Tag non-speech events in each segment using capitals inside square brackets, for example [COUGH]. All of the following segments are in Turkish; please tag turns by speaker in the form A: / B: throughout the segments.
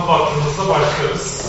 A: kapattığımızda başlarız.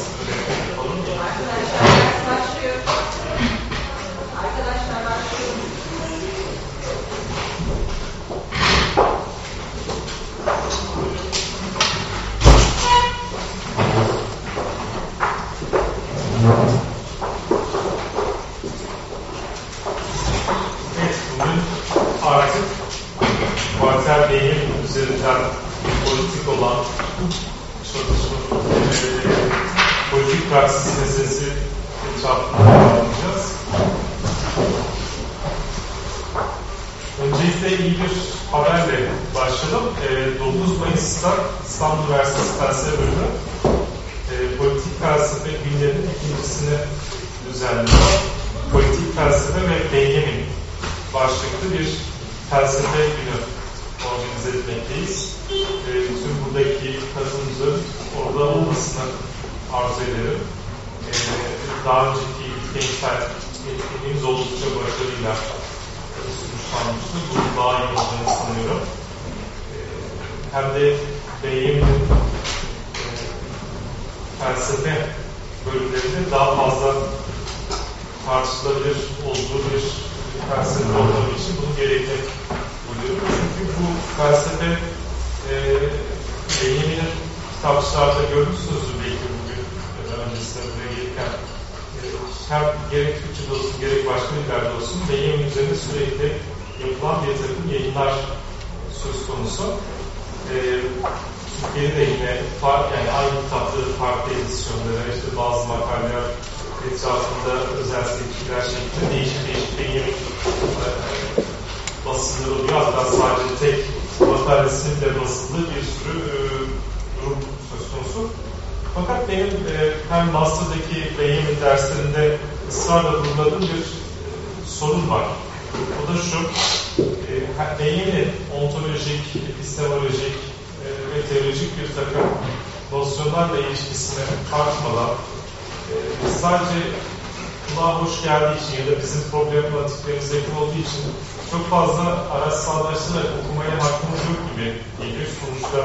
A: Ya da bizim problematiklerimize yakın olduğu için çok fazla araçsallaştırarak okumaya hakkımız yok gibi geliyor. Sonuçta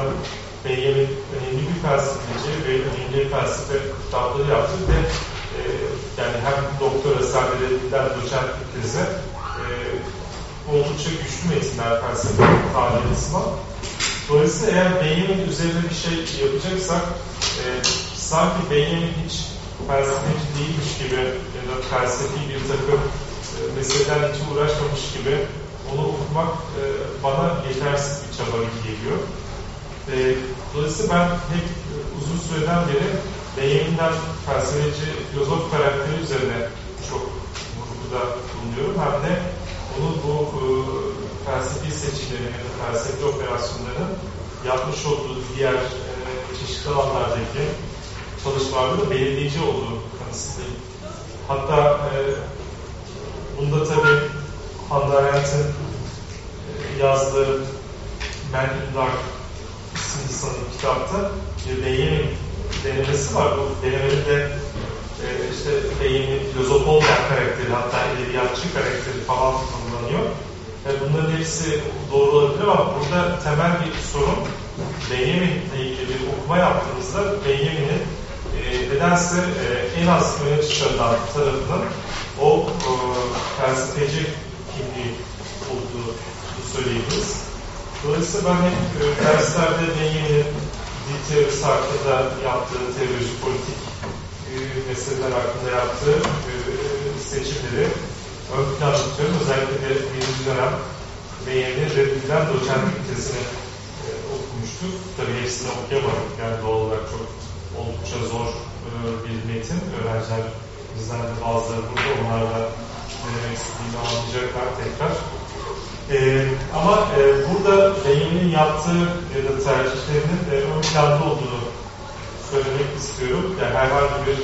A: Benjamin önemli bir felsefeci ve önemli felsefe kitapları yaptı ve e, yani hem doktora eserlerinden doçentlik krize e, oldukça güçlü metinler felsefe tarihi kısmı. Dolayısıyla eğer Benjamin üzerine bir şey yapacaksak e, sanki Benjamin hiç felsefeci değilmiş gibi ya da felsefi bir takım meselelerle hiç uğraşmamış gibi onu okumak e, bana yetersiz bir çaba gibi geliyor. E, dolayısıyla ben hep e, uzun süreden beri Benjamin'den felsefeci, filozof karakteri üzerine çok vurguda bulunuyorum. Hem de onun bu e, felsefi seçimlerin ya felsefi operasyonların yapmış olduğu diğer e, çeşitli alanlardaki çalışmalarda da belirleyici olduğu kanısındayım. Hatta e, bunda tabii Hannah Arendt'in yazdığı Man in Dark isimli sanırım kitapta bir Benjamin denemesi var. Bu denemede de e, işte Benjamin filozof olmayan karakteri hatta edebiyatçı karakteri falan kullanılıyor. E, bunların hepsi doğru olabilir ama burada temel bir sorun Benjamin'le ilgili bir okuma yaptığımızda Benjamin'in e, nedense e, en az öne çıkarılan o e, felsefeci kimliği olduğu söyleyebiliriz. Dolayısıyla ben hep e, derslerde Benjamin'in dil teorisi hakkında yaptığı teoloji, politik e, meseleler hakkında yaptığı e, seçimleri ön plana tutuyorum. Özellikle de birinci dönem Benjamin'in reddedilen doçentlik tezini e, okumuştuk. Tabii hepsini okuyamadık. Yani doğal olarak çok oldukça zor e, bir metin. Öğrenciler bizden de bazıları burada. Onlar da ne demek istediğini anlayacaklar tekrar. E, ama e, burada Benjamin'in yaptığı ya da tercihlerinin e, ön planda olduğunu söylemek istiyorum. Yani herhangi bir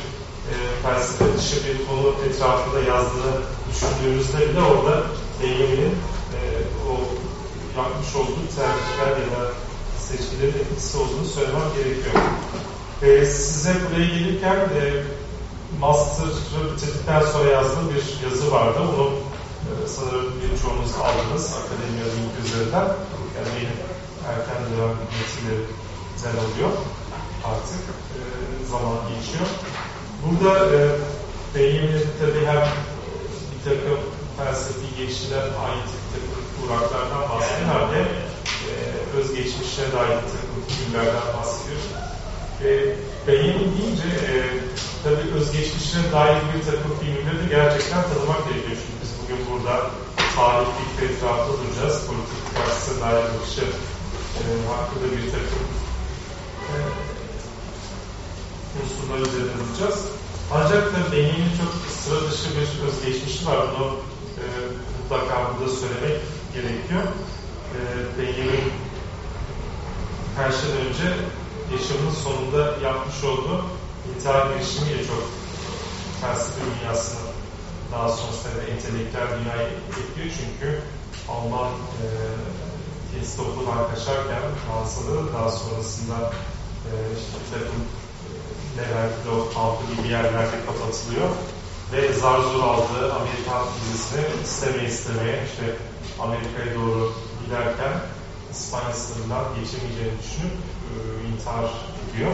A: e, felsefe dışı bir konu etrafında yazdığını düşündüğümüzde bile orada Benjamin'in e, o yapmış olduğu tercihler ya da seçkilerin etkisi olduğunu söylemem gerekiyor. E, size buraya gelirken e, Master'ı bitirdikten sonra yazdığım bir yazı vardı. Onu e, sanırım birçoğunuz aldınız Akademiya link üzerinden. Yani benim erken dönem metinlerimden oluyor artık. E, zaman geçiyor. Burada e, Benjamin'in tabii hem bir takım felsefi geçişler ait bir takım uğraklardan bahsediyor hem de e, özgeçmişine dair bir takım figürlerden bahsediyor. E, Benjamin deyince e, tabii özgeçmişine dair bir takım figürleri de gerçekten tanımak gerekiyor. Çünkü biz bugün burada tarih fikri etrafında duracağız. Politik karşısına dair bakışı e, hakkında bir takım e, unsurlar üzerinde duracağız. Ancak da Benjamin'in çok sıra dışı bir özgeçmişi var. Bunu e, mutlaka burada söylemek gerekiyor. E, Benjamin her şeyden önce yaşamının sonunda yapmış olduğu intihar girişimiyle çok felsefe dünyasını daha sonrasında da entelektüel dünyayı etkiliyor çünkü Alman e, Dienstop'dan kaçarken Fransa'da daha sonrasında e, işte bir takım Leverkusen kampı gibi yerlerde kapatılıyor. Ve zar zor aldığı Amerikan vizesini istemeye istemeye işte Amerika'ya doğru giderken İspanya sınırından geçemeyeceğini düşünüp e, intihar ediyor.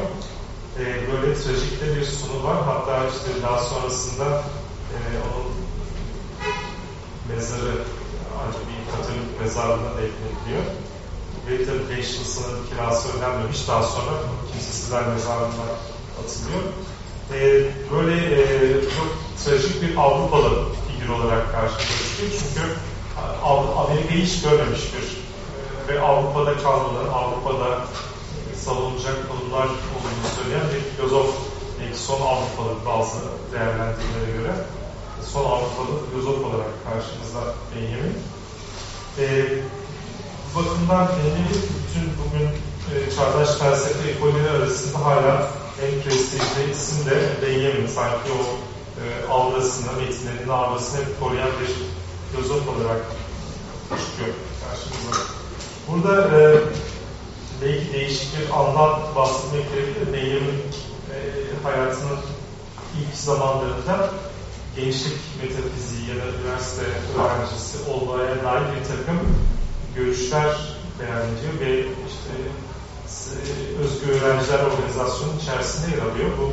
A: E, böyle trajik de bir sonu var. Hatta işte daha sonrasında e, onun mezarı ancak bir Katolik mezarlığına defnediliyor. Ve tabi 5 yıl sınır kirası ödenmemiş. Daha sonra kimsesizler mezarlığına atılıyor. E, böyle e, çok trajik bir Avrupalı figür olarak karşımıza çıkıyor. Çünkü Amerika'yı hiç görmemiş bir e, ve Avrupa'da kalmadan, Avrupa'da savunacak konular olduğunu söyleyen bir filozof, belki son Avrupalı bazı değerlendirmelere göre son Avrupalı filozof olarak karşımızda Benjamin. E, bu bakımdan Benjamin bütün bugün e, çağdaş felsefe ekolleri arasında hala en prestijli isim de Benjamin. Sanki o e, avrasını, metinlerinin avrasını hep koruyan bir filozof olarak çıkıyor karşımıza. Burada e, belki değişik bir andan bahsetmek gerekir. Benjamin e, hayatının ilk zamanlarında gençlik metafiziği ya da üniversite öğrencisi olmaya dair bir takım görüşler beyan ve işte Özgür Öğrenciler Organizasyonu içerisinde yer alıyor. Bu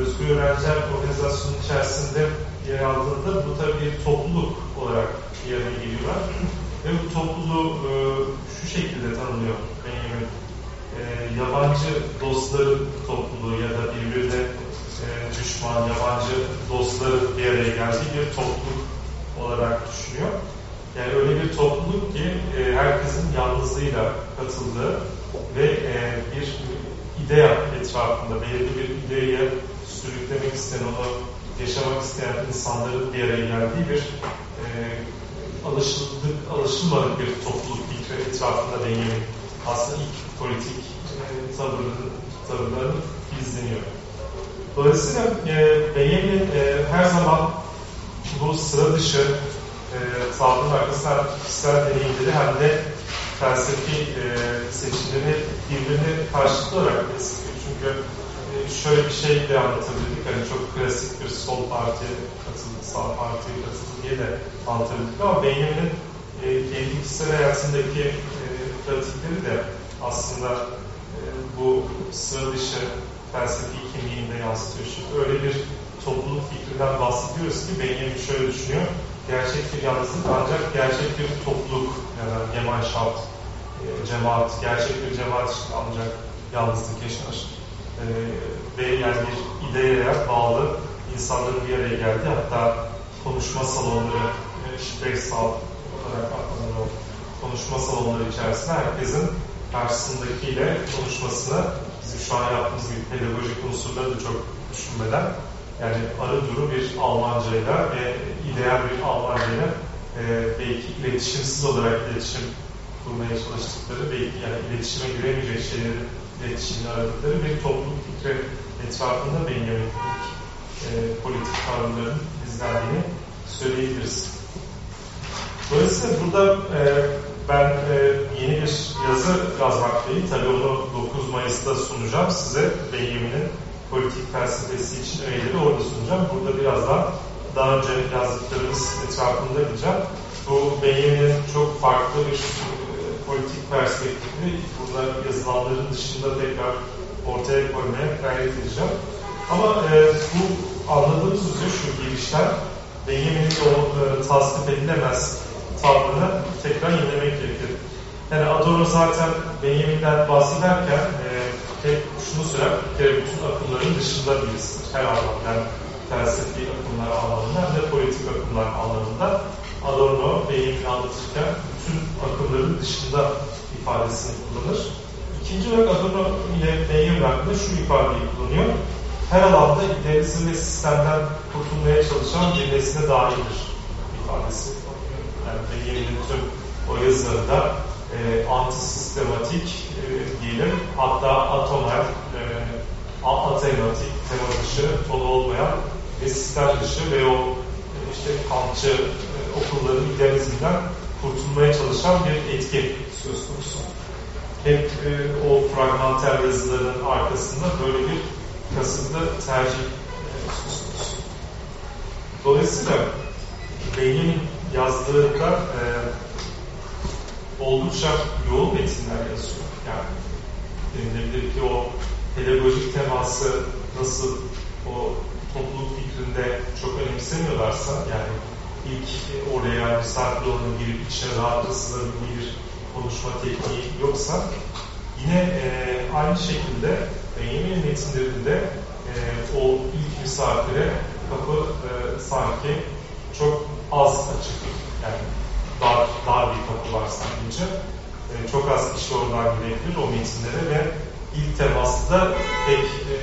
A: Özgür Öğrenciler Organizasyonu içerisinde yer aldığında bu tabii bir topluluk olarak bir araya geliyorlar. Ve bu topluluğu e, şu şekilde tanımlıyor Benjamin. E, yabancı dostların topluluğu ya da birbirine e, düşman, yabancı dostların bir araya geldiği bir topluluk olarak düşünüyor. Yani öyle bir topluluk ki e, herkesin yalnızlığıyla katıldığı ve e, bir idea etrafında belirli bir ideeye sürüklemek isteyen, onu yaşamak isteyen insanların bir araya geldiği bir e, alışıldık, alışılmadık bir topluluk fikri etrafında Benjamin aslında ilk politik e, tavırları, tavırlarını izleniyor. Dolayısıyla e, Benjamin e, her zaman bu sıra dışı e, tavrın arkasından kişisel deneyimleri hem de felsefi e, seçimleri birbirine karşılıklı olarak destekliyor. Çünkü e, şöyle bir şey de anlatabilirdik. Hani çok klasik bir sol partiye katıldı, sağ partiye katıldı diye de anlatabilirdik. Ama Benjamin'in e, kendi kişisel hayatındaki e, pratikleri de aslında e, bu sıra dışı felsefi kimliğinde yansıtıyor. Şimdi öyle bir topluluk fikrinden bahsediyoruz ki Benjamin şöyle düşünüyor gerçek bir yalnızlık ancak gerçek bir topluluk ya da Gemeinschaft, e, cemaat, gerçek bir cemaat için ancak yalnızlık yaşanır. E, ve yani bir ideye bağlı insanların bir araya geldi. Hatta konuşma salonları, Sprechsaal olarak adlanan o konuşma salonları içerisinde herkesin karşısındakiyle konuşmasını bizim şu an yaptığımız gibi pedagojik unsurları da çok düşünmeden yani arı duru bir Almancayla ve ideal bir Almancayla e, belki iletişimsiz olarak iletişim kurmaya çalıştıkları, belki yani iletişime giremeyecek şeyleri iletişimle aradıkları bir topluluk fikri etrafında Benjamin e, politik kavramların izlendiğini söyleyebiliriz. Dolayısıyla burada e, ben e, yeni bir yazı yazmaktayım. Tabii onu 9 Mayıs'ta sunacağım size Benjamin'in politik felsefesi için öğeleri orada sunacağım. Burada biraz daha önce yazdıklarımız etrafında gideceğim. Bu Benjamin'in çok farklı bir e, politik perspektifi burada yazılanların dışında tekrar ortaya koymaya gayret edeceğim. Ama e, bu anladığımız üzere şu girişten Benjamin'in o e, tasnif edilemez tavrını tekrar yenilemek gerekir. Yani Adorno zaten Benjamin'den bahsederken e, hep şunu söyler, bir kere bütün akımların dışında birisidir. Her anlamda hem felsefi akımlar anlamında hem politik akımlar anlamında. Adorno Benjamin'i anlatırken bütün akımların dışında ifadesini kullanır. İkinci olarak Adorno ile Benjamin hakkında şu ifadeyi kullanıyor. Her alanda idealizm ve sistemden kurtulmaya çalışan bir nesne dahildir ifadesi. Yani Benjamin'in tüm o yazılarında e, antisistematik e, diyelim hatta atomel, e, atematik, tema dışı, konu olmayan ve sistem dışı ve o e, işte kantçı e, okulların idealizminden kurtulmaya çalışan bir etki söz konusu. Hep e, o fragmanter yazıların arkasında böyle bir kasıtlı tercih e. Dolayısıyla Benjamin yazdığında e, oldukça yoğun metinler yazıyor. Yani denilebilir ki o pedagojik teması nasıl o topluluk fikrinde çok önemsemiyorlarsa yani ilk oraya misafir olanın girip içine rahatça sığabildiği bir konuşma tekniği yoksa yine e, aynı şekilde Benjamin metinlerinde e, o ilk misafire kapı e, sanki çok az açık. Yani dar, dar bir kapı var sadece. E, çok az kişi oradan girebilir o metinlere ve ilk temasta pek e,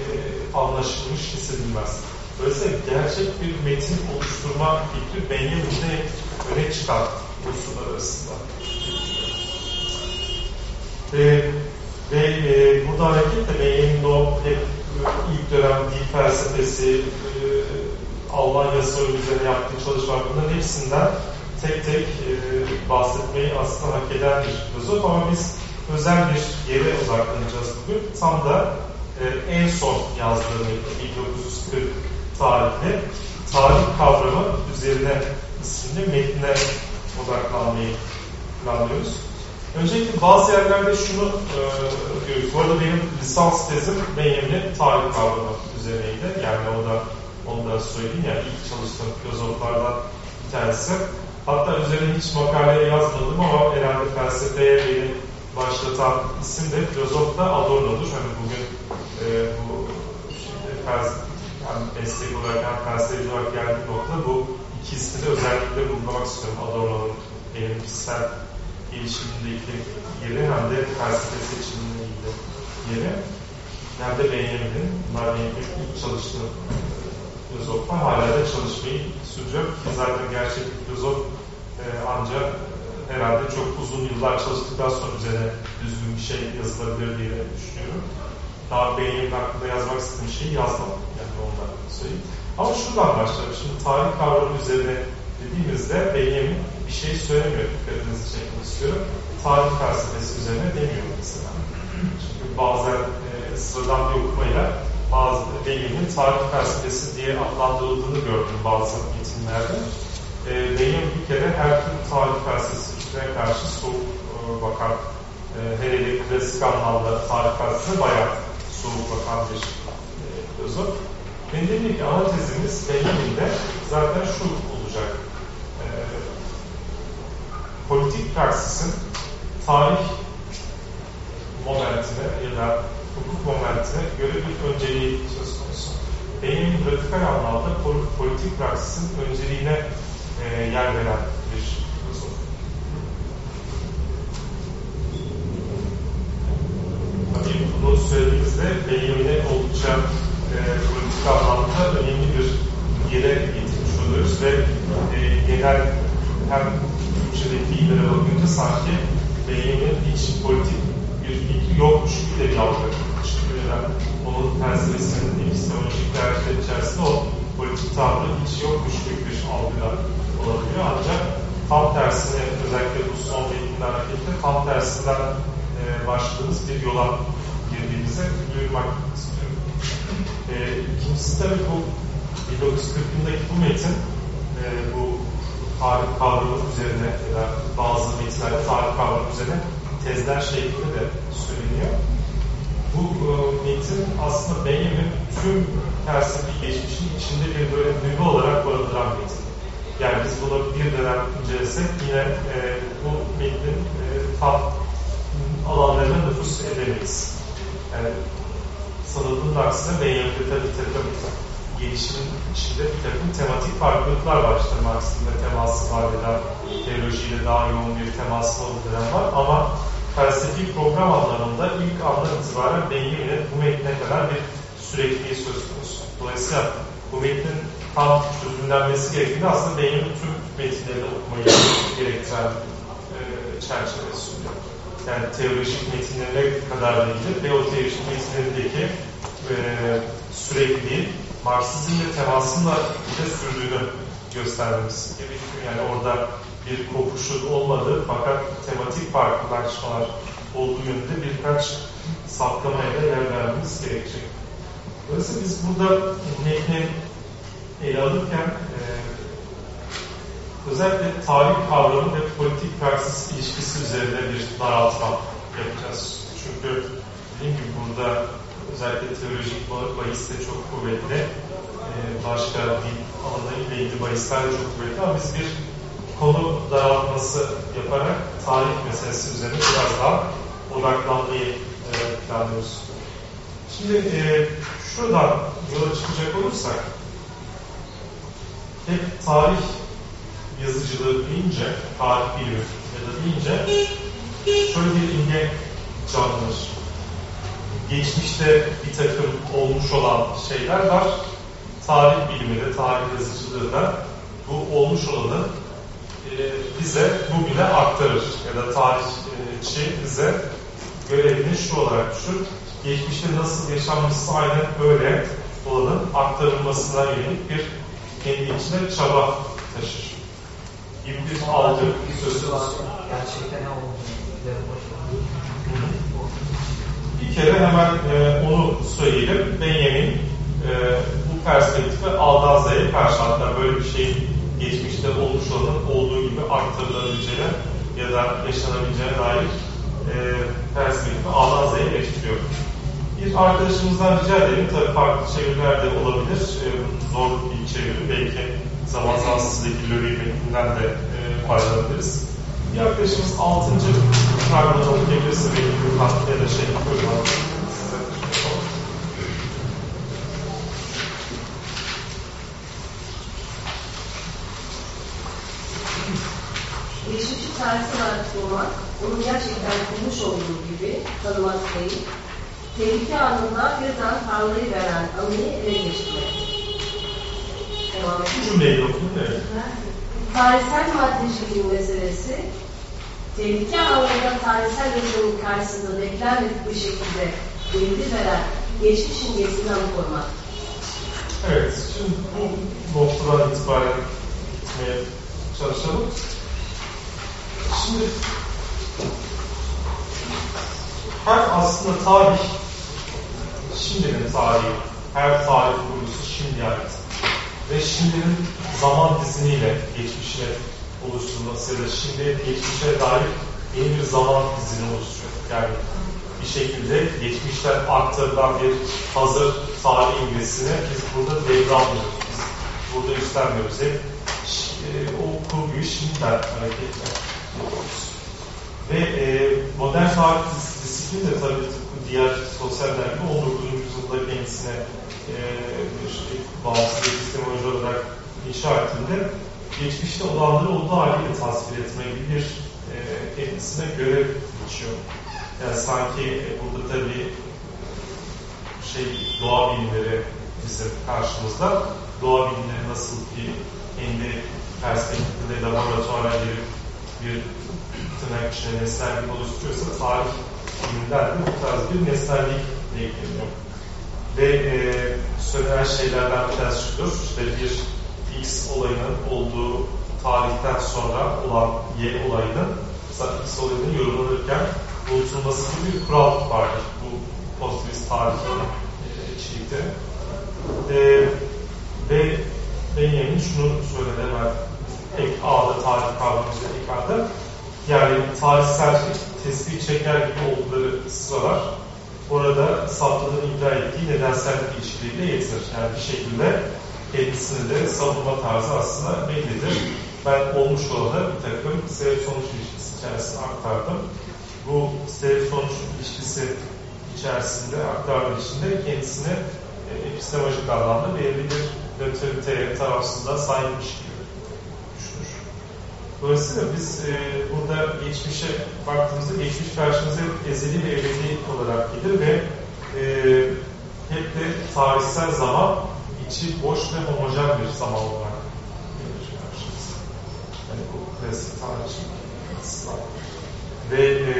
A: anlaşılmış hissedilmez. Dolayısıyla gerçek bir metin oluşturma fikri Benjamin'de öne çıkan unsurlar arasında. E, ve e, burada hareketle Benjamin'in o hep ilk dönem dil felsefesi, e, Almanya soru üzerine yaptığı çalışmalar bunların hepsinden tek tek e, bahsetmeyi aslında hak eden bir filozof ama biz özel bir yere odaklanacağız bugün. Tam da e, en son yazdığı 1940 tarihli tarih kavramı üzerine isimli metnine odaklanmayı planlıyoruz. Öncelikle bazı yerlerde şunu e, görüyoruz. Bu arada benim lisans tezim Benjamin'in tarih kavramı üzerineydi. Yani o da onu da söyleyeyim. Yani ilk çalıştığım filozoflardan bir tanesi. Hatta üzerine hiç makale yazmadım ama herhalde felsefeye beni başlatan isim de filozof da Adorno'dur. Hani bugün e, bu şimdi felsefe, yani olarak hem felsefeci olarak geldiğim nokta bu iki ismi de özellikle vurgulamak istiyorum. Adorno'nun benim kişisel gelişimindeki yeri hem de felsefe seçiminde yeri hem de Benjamin'in bunlar ilk çalıştığım filozoflar hala da çalışmayı sürdürüyor ki zaten gerçek bir filozof e, ancak e, herhalde çok uzun yıllar çalıştıktan sonra üzerine düzgün bir şey yazılabilir diye düşünüyorum. Daha Benjamin hakkında yazmak istediğim şeyi yazmadım. Yani ondan söyleyeyim. Ama şuradan başlayalım. Şimdi tarih kavramı üzerine dediğimizde Benjamin bir şey söylemiyor. Dikkatinizi çekmek istiyorum. Tarih felsefesi üzerine demiyor mesela. Çünkü bazen e, sıradan bir okumayla bazı Benjamin'in tarih felsefesi diye adlandırıldığını gördüm bazı metinlerde. E, Benjamin bir kere her türlü tarih felsefesine karşı soğuk e, bakan, e, hele klasik anlamda tarih felsefesine bayağı soğuk bakan bir e, filozof. Benim dediğim ki ana tezimiz Benjamin'de zaten şu olacak. Politik praksisin tarih momentine ya da hukuk momentine göre bir önceliği söz konusu. Benim radikal anlamda politik praksisin önceliğine e, yer veren bir. Tabii bunu söylediğimizde Benjamin'e oldukça e, politik anlamda önemli bir yere getirmiş oluyoruz ve e, genel hem Türkçedeki fiillere bakınca sanki Benjamin'in hiç politik bir fikri yokmuş gibi de bir algı çıkıyor. onun felsefesinin epistemolojik tercihler içerisinde o politik tavrı hiç yokmuş gibi bir algıda olabiliyor. Ancak tam tersine özellikle bu son metninden hareketle tam tersinden e, başladığımız bir yola girdiğimizi duyurmak istiyorum. E, ikincisi tabii bu 1940'ındaki bu metin e, bu tarih kavramı üzerine ya da bazı metinlerde tarih kavramı üzerine tezler şeklinde de söyleniyor. Bu e, metin aslında Benjamin tüm felsefi geçmişin içinde bir böyle nüve olarak barındıran metin. Yani biz bunu bir dönem incelesek yine e, bu metnin e, tam alanlarına nüfus edemeyiz. Yani sanıldığının aksine Benjamin'de tabii takım gelişimin içinde bir takım tematik farklılıklar var. İşte Marx'ın da teması var ya da teolojiyle daha yoğun bir teması olduğu var. Ama felsefi program anlamında ilk andan itibaren Benjamin'in bu metne kadar bir sürekliliği söz konusu. Dolayısıyla bu metnin tam çözümlenmesi gerektiğinde aslında Benjamin tüm metinleri okumayı gerektiren e, çerçeve sunuyor. Yani teolojik metinlerine kadar değil ve o teolojik metinlerindeki e, sürekliliği Marksizmle temasında bile sürdüğünü göstermemiz gerekiyor. Yani orada bir kopuşun olmadığı fakat tematik farklılaşmalar olduğu yönünde birkaç saptamaya da yer vermemiz gerekecek. Dolayısıyla biz burada metni ele alırken e, özellikle tarih kavramı ve politik praksis ilişkisi üzerine bir daraltma yapacağız. Çünkü dediğim gibi burada özellikle teolojik bahis de çok kuvvetli. Ee, başka din alanlarıyla ilgili bahisler de çok kuvvetli ama biz bir konu daraltması yaparak tarih meselesi üzerine biraz daha odaklanmayı e, planlıyoruz. Şimdi e, şuradan yola çıkacak olursak hep tarih yazıcılığı deyince, tarih bilimi ya da deyince şöyle bir imge canlanır geçmişte bir takım olmuş olan şeyler var. Tarih biliminde, tarih yazıcılığında bu olmuş olanı e, bize bugüne aktarır. Ya da tarihçi bize görevini şu olarak düşür. Geçmişte nasıl yaşanmışsa aynen öyle olanın aktarılmasına yönelik bir kendi içine çaba taşır. Gibi bir algı söz konusu.
B: Gerçekten ne oldu?
A: Bir kere hemen e, onu söyleyelim. Benjamin e, bu perspektife A'dan Z'ye karşı hatta böyle bir şeyin geçmişte olmuş olanın olduğu gibi aktarılabileceğine ya da yaşanabileceğine dair e, perspektifi A'dan Z'ye eleştiriyor. Bir arkadaşımızdan rica edelim. Tabii farklı çeviriler de olabilir. E, zor bir çeviri. Belki zaman zaman sizdeki Löri metninden de e, faydalanabiliriz. Bir arkadaşımız 6. fragmanı okuyabilirse belki Gürkan ya da şey Gürkan
C: Geçmişi tarihsel olarak bulmak, onu gerçekten bulmuş olduğu gibi tanımak değil, tehlike anında birden parlayıveren anıyı ele geçirmek. Devam
A: Bu
C: edelim.
A: cümleyi okuyun. Evet.
C: Tarihsel maddeciliğin meselesi, tehlike anında tarihsel yazının karşısında beklenmedik bir şekilde bilgi veren geçmiş imgesinden korumak.
A: Evet, şimdi bu noktadan itibaren gitmeye çalışalım. Şimdi her aslında tarih, şimdinin tarihi, her tarih kurgusu şimdiye ait. Ve şimdinin zaman diziniyle geçmişine oluşturulması ya da şimdi geçmişe dair yeni bir zaman dizini oluşturuyor. Yani bir şekilde geçmişten aktarılan bir hazır tarih imgesini biz burada devralmıyoruz. Biz burada üstlenmiyoruz. Hep e, o kurguyu şimdiden hareketle yapıyoruz. Ve e, modern tarih dis- disiplini de tabii tıpkı diğer sosyal dergi 19. yüzyılda kendisine e, bir bağımsız epistemoloji olarak inşa ettiğinde geçmişte olanları olduğu haliyle tasvir etme gibi bir e, kendisine görev geçiyor. Yani sanki e, burada tabii şey doğa bilimleri bizim karşımızda. Doğa bilimleri nasıl ki kendi perspektifinde laboratuvara girip bir tırnak içine nesnellik oluşturuyorsa tarih bilimden de bu tarz bir nesnellik ekleniyor. Ve e, söylenen şeylerden bir tanesi şudur. İşte bir X olayının olduğu tarihten sonra olan Y olayının mesela X olayının yorumlanırken unutulması gibi bir kural vardır. Bu pozitivist tarih e, içerikte. E, ve Benjamin şunu söyledi hemen ek A'da tarih kavramıyla ek A'da. Yani tarihsel tespih çeker gibi oldukları sıralar orada saptadığını iddia ettiği nedensellik ilişkileriyle yetirir. Yani bir şekilde kendisini de savunma tarzı aslında bellidir. Ben olmuş olana bir takım sebep-sonuç ilişkisi içerisinde aktardım. Bu sebep-sonuç ilişkisi içerisinde aktardığı içinde kendisini e, epistemolojik anlamda belirli bir nötraliteye, tarafsızlığa sahipmiş gibi düşünür. Dolayısıyla biz e, burada geçmişe baktığımızda geçmiş karşımıza hep ezeli ve ebedi olarak gelir ve e, hep de tarihsel zaman içi boş ve homojen bir zaman olarak gelir karşımıza. Yani bu klasik tarihçi açısından. Ve e,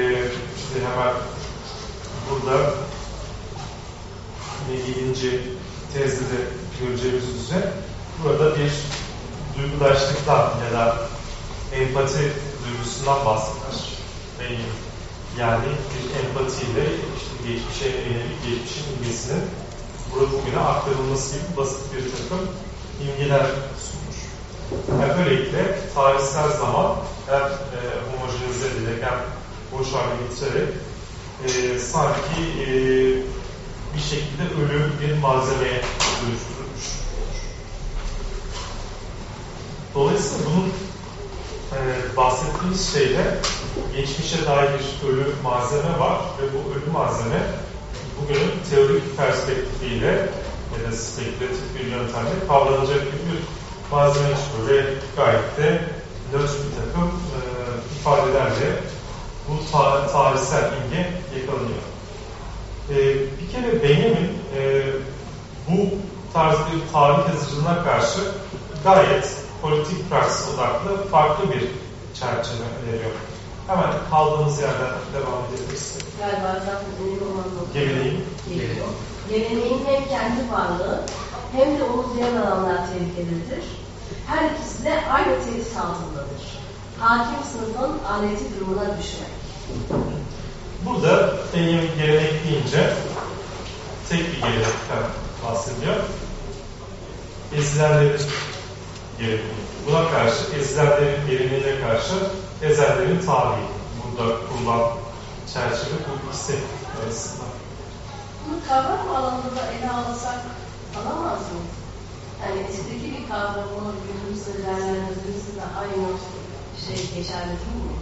A: işte hemen burada 7. tezde de göreceğimiz üzere burada bir duygudaşlıktan ya da empati duygusundan bahseder. Yani bir empatiyle işte geçmişe yönelik geçmişin imgesinin burada bugüne aktarılması gibi basit bir takım imgeler sunmuş. Yani böylelikle tarihsel zaman hem e, homojenize edilerek hem boş hale getirerek e, sanki e, bir şekilde ölü bir malzemeye dönüştürülmüş. Dolayısıyla bunun e, bahsettiğimiz şeyde geçmişe dair bir ölü malzeme var ve bu ölü malzeme bugünün teorik perspektifiyle ya da spekülatif bir yöntemle kavranacak bir malzeme çıkıyor ve gayet de nötr bir takım e, ifadelerle bu ta tarihsel imge yakalanıyor. E, bir kere Benjamin e, bu tarz bir tarih yazıcılığına karşı gayet politik praksis odaklı farklı bir çerçeve öneriyor. Hemen kaldığımız yerden devam edebiliriz.
C: Galiba zaten ünlü olmanın
A: Geleneğin.
C: Geleneğin hem kendi varlığı hem de onu diğer alanlar tehlikelidir. Her ikisi de aynı tehdit altındadır. Hakim sınıfın aleti durumuna düşmek.
A: Burada Benjamin gelenek deyince tek bir gelenekten bahsediyor. Ezilenlerin geleneği. Buna karşı ezilenlerin geleneğine karşı ezellerin tarihi. Burada kurulan çerçeve bu ikisi arasında.
C: Bunu kavram alanında ele alsak alamaz mı? Yani eskideki bir kavramı günümüzde değerlendirdiğimizde de aynı şey geçerli değil mi?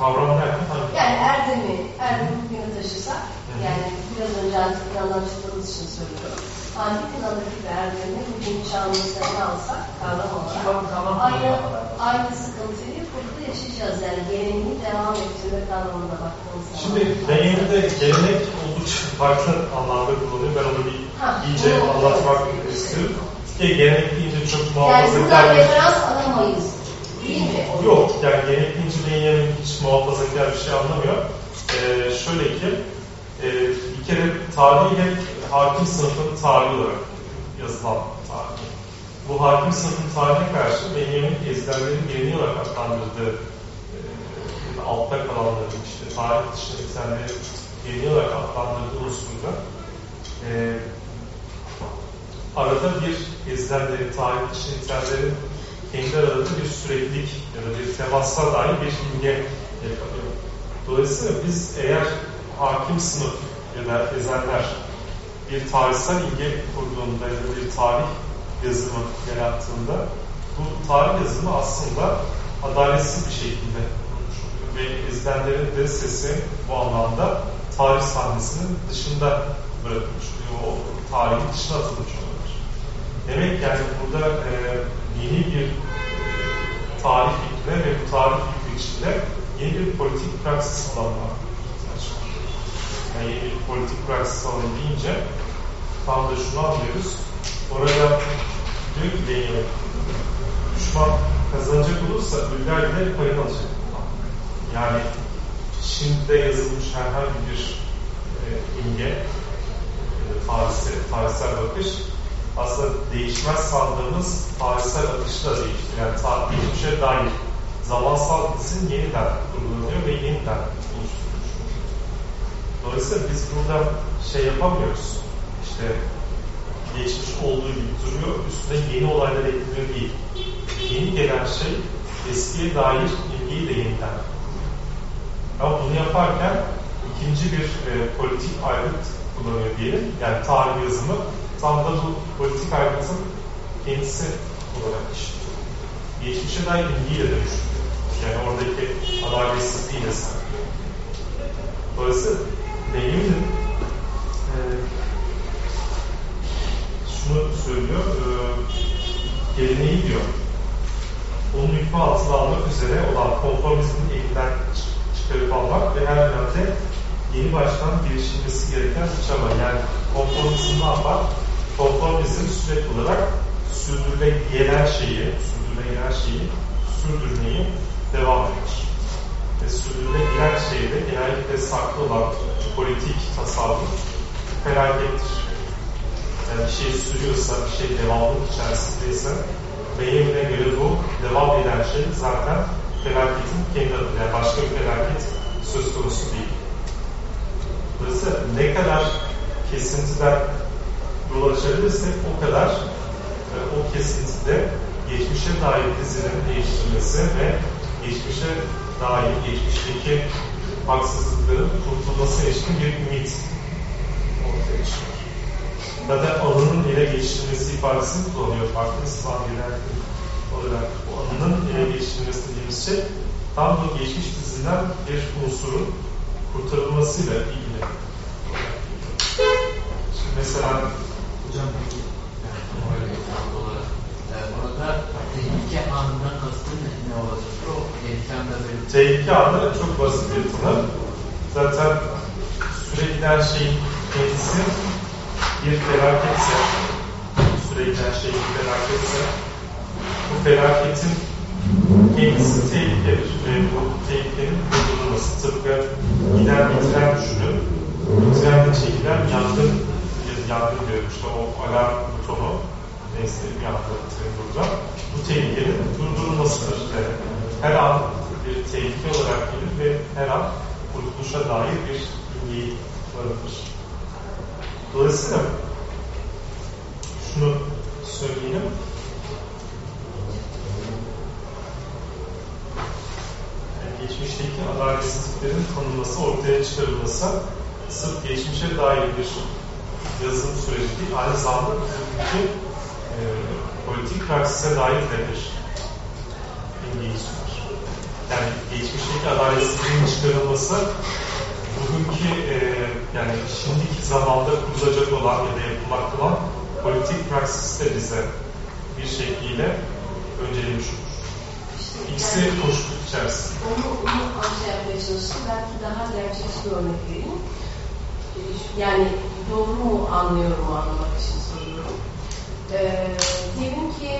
A: Kavram derken hangi?
C: Yani erdemi, erdemi bugüne taşısak, yani biraz önce antik Yunan'dan çıktığımız için söylüyorum. Antik Yunan'daki bir erdemi bugün çağımızda ele alsak kavram olarak aynı, aynı sıkıntıyı burada yaşayacağız. Yani geleneğin devam ettirme kavramına baktığımız zaman.
A: Şimdi Benjamin'de gelenek oldukça farklı anlamda kullanıyor. Ben onu bir
C: Ha,
A: iyice anlatmak istiyorum. Ki gelenek deyince çok
C: yani
A: muhafazakar
C: buradan referans alamayız.
A: Yok, yani genetik Benjamin hiç muhafazakar bir şey anlamıyor. Ee, şöyle ki, e, bir kere tarihi hep hakim sınıfın tarihi olarak yazılan tarih. Bu hakim sınıfın tarihine karşı Benjamin ezilenlerin geleneği olarak adlandırdığı e, altta kalanların işte tarih dışında insanların geleneği olarak adlandırdığı unsurda e, arada bir ezilenlerin, tarih dışında insanların kendi aralarında bir süreklilik ya da bir temasa dair bir imge yakalıyor. Dolayısıyla biz eğer hakim sınıf ya da ezenler bir tarihsel imge kurduğunda ya da bir tarih yazımı yarattığında bu tarih yazımı aslında adaletsiz bir şekilde. Ve ezilenlerin de sesi bu anlamda tarih sahnesinin dışında bırakılmış oluyor. O tarihin dışına atılmış oluyor. Demek yani burada e, yeni bir tarih fikrine ve bu tarih fikri içinde yeni bir politik praksis alanına ihtiyaç var. Yani yeni bir politik praksis alanı deyince tam da şunu anlıyoruz. Orada diyor ki Daniel, düşman kazanacak olursa ülker bile payını alacak. Yani şimdi de yazılmış herhangi bir e, imge, e, tarihsel, tarihsel bakış aslında değişmez sandığımız tarihsel akışı da değiştir. Yani geçmişe dair zamansal dizin yeniden kurgulanıyor ve yeniden oluşturulmuş. Dolayısıyla biz burada şey yapamıyoruz. İşte geçmiş olduğu gibi duruyor, üstüne yeni olaylar ekleniyor değil. Yeni gelen şey eskiye dair ilgiyi de yeniden. Ama bunu yaparken ikinci bir e, politik aygıt kullanıyor diyelim. Yani tarih yazımı tam da bu politik aygıtın kendisi olarak işliyor. Geçmişe dair bilgiyle dönüştürüyor. Yani oradaki adaletsizliğiyle saklıyor. Dolayısıyla Lenin'in e, şunu söylüyor, e, geleneği diyor, onun hükmü altına almak üzere olan konformizmin elinden çıkarıp almak ve her dönemde yeni baştan girişilmesi gereken bir çaba. Yani konformizm ne yapar? Konformizm sürekli olarak sürdürülebilen şeyi, sürdürülebilen şeyi sürdürmeyi devam eder. Ve sürdürülebilen şeyde genellikle saklı olan politik tasavvur felakettir. Yani bir şey sürüyorsa, bir şey devamlık içerisindeyse Beyimine göre bu devam eden şey zaten felaketin kendi adı. Yani başka bir felaket söz konusu değil. Dolayısıyla ne kadar kesintiden yol açabilirsek o kadar e, o kesintide geçmişe dair dizinin değiştirilmesi ve geçmişe dair geçmişteki haksızlıkların kurtulması ilişkin bir ümit ortaya çıkıyor. Zaten alının ele geçirilmesi ifadesini kullanıyor farklı İslam genel olarak. Bu alının ele geçirilmesi dediğimiz şey tam bu geçmiş dizinden bir unsurun kurtarılmasıyla ilgili. Şimdi mesela
B: Hocam peki yani olarak e, orada tehlike anından kastın ne, olacak? O anında böyle
A: tehlike anı çok basit bir tanım. Zaten süre giden şeyin kendisi bir felaketse, süre giden şey bir felaketse, bu felaketin kendisi tehlikedir. Ve bu tehlikenin durdurulması tıpkı giden bir tren düşünün. Bu trende çekilen yangın, yangın diyorum işte o alarm butonu, neyse yangın tren duracak. Bu tehlikenin durdurulmasıdır. Yani her an bir tehlike olarak gelir ve her an kurtuluşa dair bir bilgiyi barındırır. Dolayısıyla şunu söyleyelim. Yani geçmişteki adaletsizliklerin tanınması, ortaya çıkarılması sırf geçmişe dair bir yazım süreci değil, aynı zamanda bugünkü e, politik praksise dair de bir sunar. Yani geçmişteki adaletsizliğin çıkarılması bugünkü e, yani şimdiki zamanda kurulacak olan ya da yapılmakta olan politik praksiste bize bir şekliyle öncelemiş olur. İkisi koşuluk içerisinde.
C: Onu, onu anca yapmaya çalıştım. Belki daha gerçekçi bir örnek vereyim. Yani doğru mu anlıyorum anlamak için soruyorum. Ee, diyelim ki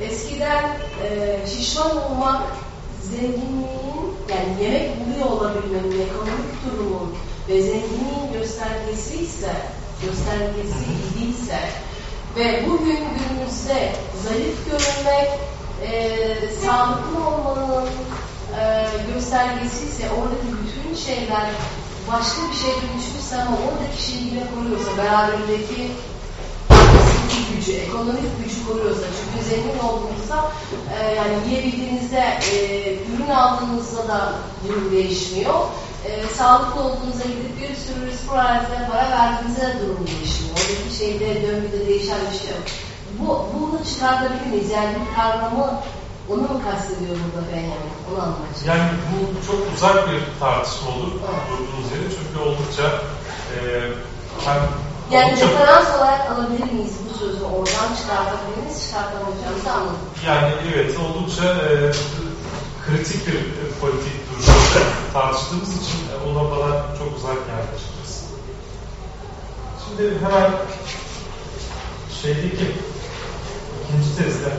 C: eskiden e, şişman olmak zenginliğin yani yemek buluyor olabilmenin ekonomik durumun ve zenginliğin göstergesi ise göstergesi idiyse ve bugün günümüzde zayıf görünmek e, sağlıklı olmanın e, göstergesi ise oradaki bütün şeyler başka bir şey dönüşmüşse ama oradaki şeyi yine koruyorsa beraberindeki gücü, ekonomik gücü koruyorsa çünkü zengin olduğunuzda e, yani yiyebildiğinizde e, ürün aldığınızda da durum değişmiyor. E, sağlıklı olduğunuzda gidip bir sürü spor aletine para verdiğinizde de durum değişmiyor. Oradaki şeyde döngüde değişen bir şey yok. Bu, bunu çıkartabilir miyiz? Yani bir kavramı onu mu kastediyor burada ben yani? Onu anlamak için.
A: Yani bu çok uzak bir tartışma olur durduğunuz yere çünkü oldukça e, hem
C: Yani
A: oldukça,
C: referans olarak alabilir miyiz bu sözü oradan çıkartabilir miyiz? Çıkartamayacağımızı anladım.
A: yani evet oldukça e, kritik bir e, politik duruşta tartıştığımız için e, ona bana çok uzak geldi açıkçası. Şimdi hemen şeydeki ikinci tezde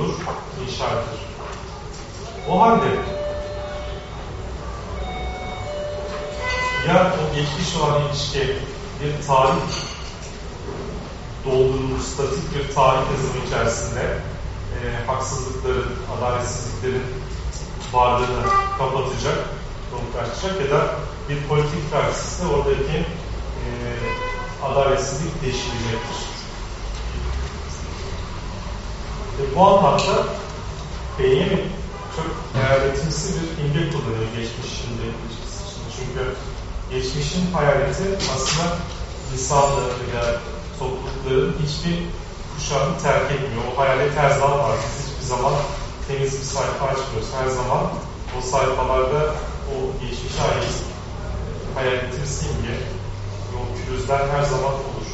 A: kurulur, inşa edilir. O halde ya o geçmiş olan ilişki bir tarih doldurulmuş, statik bir tarih yazımı içerisinde e, haksızlıkların, adaletsizliklerin varlığını kapatacak, donuklaştıracak ya da bir politik praksiste oradaki e, adaletsizlik değiştirecektir. E, bu anlamda Benjamin çok hayaletimsi bir imge kullanıyor geçmişinde. Çünkü geçmişin hayaleti aslında insanların veya toplulukların hiçbir kuşağını terk etmiyor. O hayalet her zaman var. Biz hiçbir zaman temiz bir sayfa açmıyoruz. Her zaman o sayfalarda o geçmişe ait hayaletimsi imge, o pürüzler her zaman olur.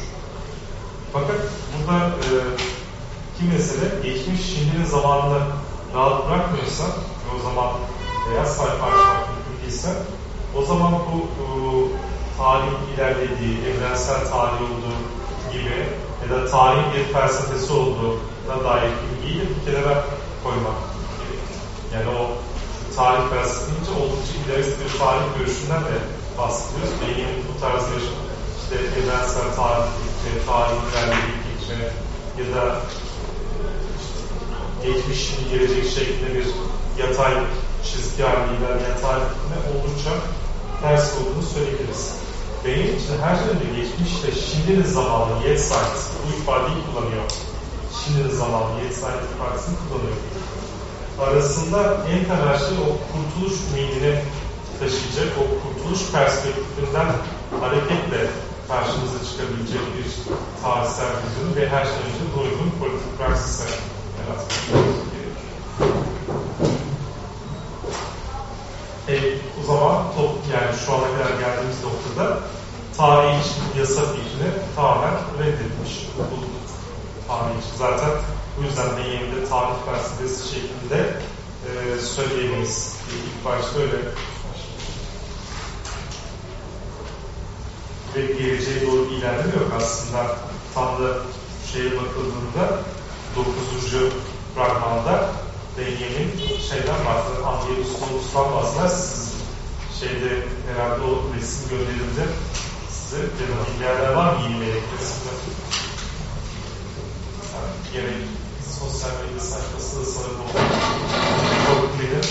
A: Fakat burada e, ki mesele geçmiş şimdinin zamanını rahat bırakmıyorsa ve o zaman beyaz sayfa açmak mümkün o zaman bu e, tarih ilerlediği, evrensel tarih olduğu gibi ya da tarihin bir felsefesi olduğuna dair bilgiyi de bir kenara koymak. Yani o tarih felsefesi oldukça ilerisi bir tarih görüşünden de bahsediyoruz. Benim bu tarz bir işte evrensel tarih, tarih ilerlediği ya da geçmiş gelecek şeklinde bir yatay çizgi halinde ilerleyen tarihine oldukça ters olduğunu söyleyebiliriz. Benim için her şeyden geçmişte şimdinin zamanı yet sait bu ifadeyi kullanıyor. Şimdinin zamanı yet sait ifadesini kullanıyor. Arasında en temel şey o kurtuluş ümidini taşıyacak, o kurtuluş perspektifinden hareketle karşımıza çıkabilecek bir tarihsel vizyon ve her şeyden önce bu uygun e, o zaman top, yani şu ana kadar geldiğimiz noktada tarihi için yasa fikrini tamamen reddetmiş bulduk. Tarih zaten bu yüzden Benjamin'de tarih felsefesi şeklinde e, söyleyemeyiz. İlk başta öyle ve geleceğe doğru ilerlemiyor aslında tam da şeye bakıldığında 9. fragmanda Benyem'in şeyden bahseder, Angelus'tan bahseder. Siz şeyde herhalde o resim gönderildi. Size dedim, bilgilerler var mı iyi elektrikçisinde? Yani yine sosyal medya sayfası da sanırım o. Çok bilinir.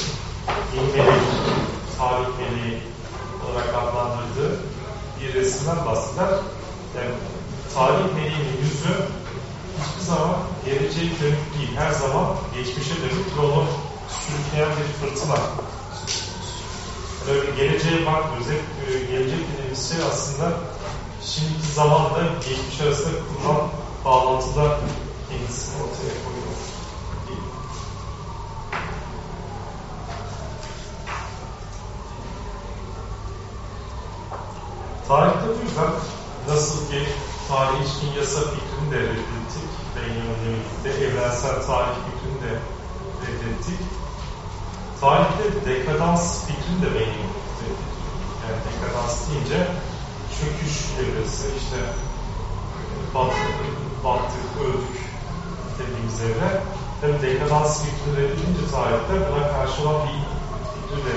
A: Yeni melek, tarih meleği olarak adlandırdığı bir resimden bahseder. Yani tarih meleğinin yüzü hiçbir zaman geleceğe dönük değil, her zaman geçmişe dönük onu sürükleyen bir fırtına. Öyle geleceğe bakmıyoruz. Hep gelecek dediğimiz şey aslında şimdiki zamanla geçmiş arasında kurulan bağlantıda kendisini ortaya koyuyor. Tarihte bu yüzden nasıl ki tarih ilişkin yasa fikrini de reddettik. Benjamin'le birlikte evrensel tarih fikrini de reddettik. Tarihte dekadans fikrini de Benjamin reddediyor. Yani dekadans deyince çöküş evresi, işte battık, battık öldük dediğimiz evre. Tabii dekadans fikrini reddedince tarihte buna karşı olan bir fikri de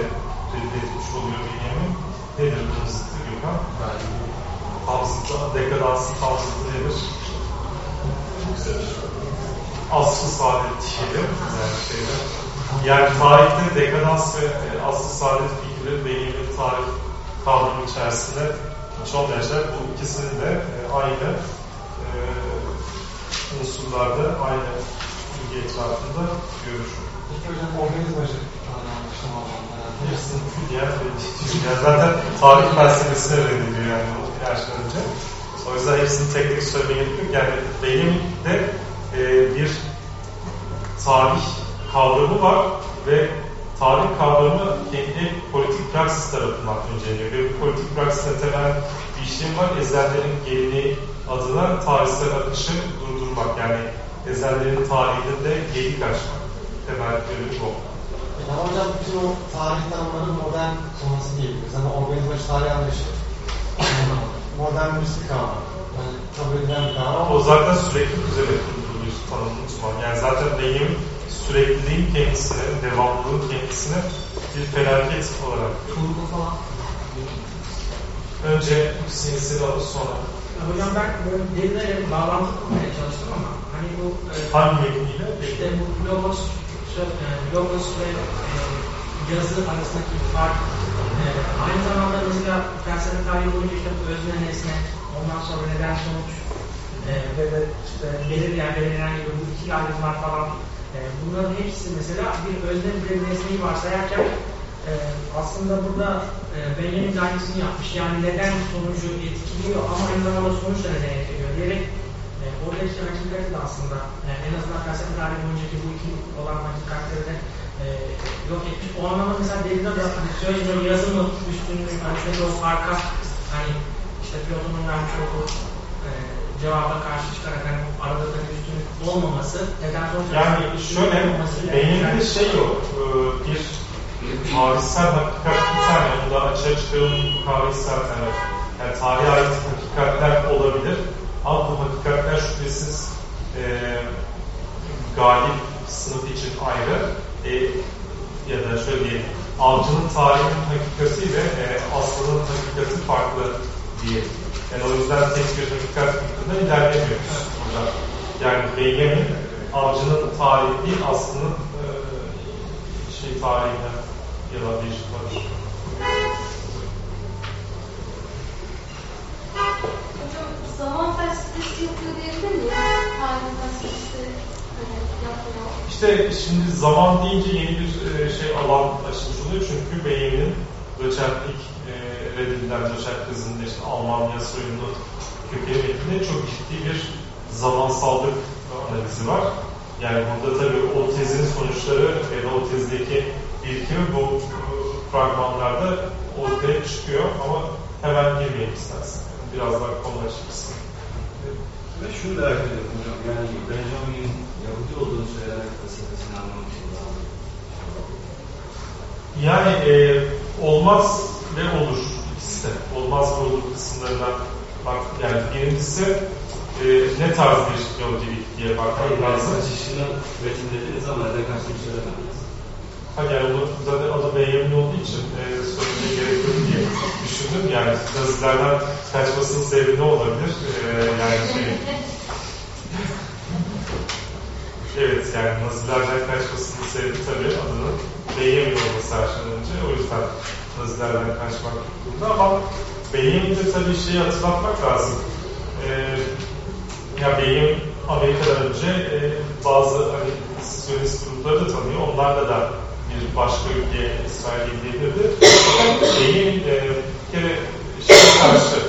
A: reddetmiş oluyor Benjamin. Nedir bunun zıttı Gökhan? Tam zıttı, dekadansın tam zıttı nedir? Aslı saadet diyelim. Yani, şeyde. yani tarihte dekadans ve e, aslı saadet fikirleri Benjamin tarih kavramı içerisinde çok yaşlar. Bu ikisinin de e, aynı e, unsurlarda, aynı bilgi etrafında görüşür.
D: Peki hocam organizmacı anlamıştım ama.
A: Hepsinin külliyen ve yani zaten tarih felsefesine reddediyor yani o yaşlar önce. O yüzden hepsini tek tek yok. Yani benim de e, bir tarih kavramı var ve tarih kavramı kendi politik praksis tarafından inceleniyor. Ve bu politik praksiste temel bir işlem var. Ezellerin geleneği adına tarihsel akışı durdurmak. Yani ezellerin tarihinde gedik açmak. Temel görevi bu.
D: Ama hocam bütün o tarih tanımları modern sonrası diyebiliriz. Ama organizmacı tarih anlayışı [LAUGHS] modern bir kavram. Yani kabul edilen bir kavram.
A: Ama o zaten süreklilik üzerine kurulu bir tanım unutmam. Yani zaten benim sürekliliğin kendisine, devamlılığın kendisine bir felaket olarak
E: Kurgu falan.
A: önce sinsini alıp sonra
E: Ya Hocam ben böyle derinlere bağlantı kurmaya çalıştım ama hani bu e,
A: hangi metniyle?
E: işte bu logos, e, logos ve e, yazı arasındaki fark aynı zamanda mesela felsefe tarihi boyunca işte özne nesne ondan sonra neden sonuç e, ve de işte belirleyen belirleyen gibi bu ikili ayrımlar falan e, bunların hepsi mesela bir özne bir nesneyi varsayarken e, aslında burada e, Benjamin de yapmış. Yani neden sonucu etkiliyor ama aynı zamanda sonuç da neden etkiliyor diyerek e, oradaki hakikati de aslında e, en azından felsefe tarihi boyuncaki bu iki olan hakikatleri de e, yok etmiş. O anlamda mesela Derrida da hani söz mü yazı mı üstünlüğü arasındaki o farka hani işte Platon'un vermiş olduğu e, cevaba karşı çıkarak hani arada da bir üstünlük olmaması neden sonuç
A: Yani şöyle, benim
E: yani-
A: şey yok, e, bir tarihsel hakikat bir tane, onu da açığa çıkarım kavgası zaten yok. Yani tarihe ait hakikatler olabilir ama bu hakikatler şüphesiz e, galip sınıf için ayrı e, ya da şöyle diyelim, avcının tarihinin hakikatiyle e, aslının hakikati farklı diye. Yani o yüzden tek bir hakikat fikrinde ilerlemiyoruz burada. Yani Benjamin avcının tarihi değil aslının e, şey tarihine ya da bir var.
F: Hocam zaman felsefesi yapıyor diyebilir miyiz? Tarih felsefesi hani.
A: İşte şimdi zaman deyince yeni bir e, şey alan açılmış oluyor çünkü Bey'in doçentlik e, reddedilen doçent kızının işte Almanya soyunun kökeni metninde çok ciddi bir zamansallık analizi var. Yani burada tabii o tezin sonuçları ya da o tezdeki birikimi bu fragmanlarda ortaya çıkıyor ama hemen girmeyelim istersen. Biraz daha konu açılsın.
G: Ve şunu merak ediyorum hocam, yani Benjamin'in Yahudi olduğunu söyleyerek felsefesini anlamak için
A: Yani e, olmaz ve olur ikisi de. Olmaz ve olur kısımlarına bak yani birincisi e, ne tarz bir Yahudilik diye bakmak
G: Hayır,
A: lazım.
G: yani açışını betimlediğiniz zaman neden kaçtığını söylemediniz.
A: Ha yani onu zaten adı Benjamin olduğu için e, söylemeye gerek yok diye düşündüm. Yani Nazilerden kaçmasının sebebi ne olabilir? E, yani şey, Evet yani Nazilerden kaçmasının sebebi tabii adının Benjamin olması önce. O yüzden nazilerden kaçmak durumunda ama Benjamin'de tabii şeyi hatırlatmak lazım. Ee, ya Benjamin Amerika'dan önce e, bazı hani Siyonist grupları da tanıyor. Onlarla da bir başka ülkeye İsrail'e gidebilirdi. Fakat Benjamin e, bir kere şeye karşı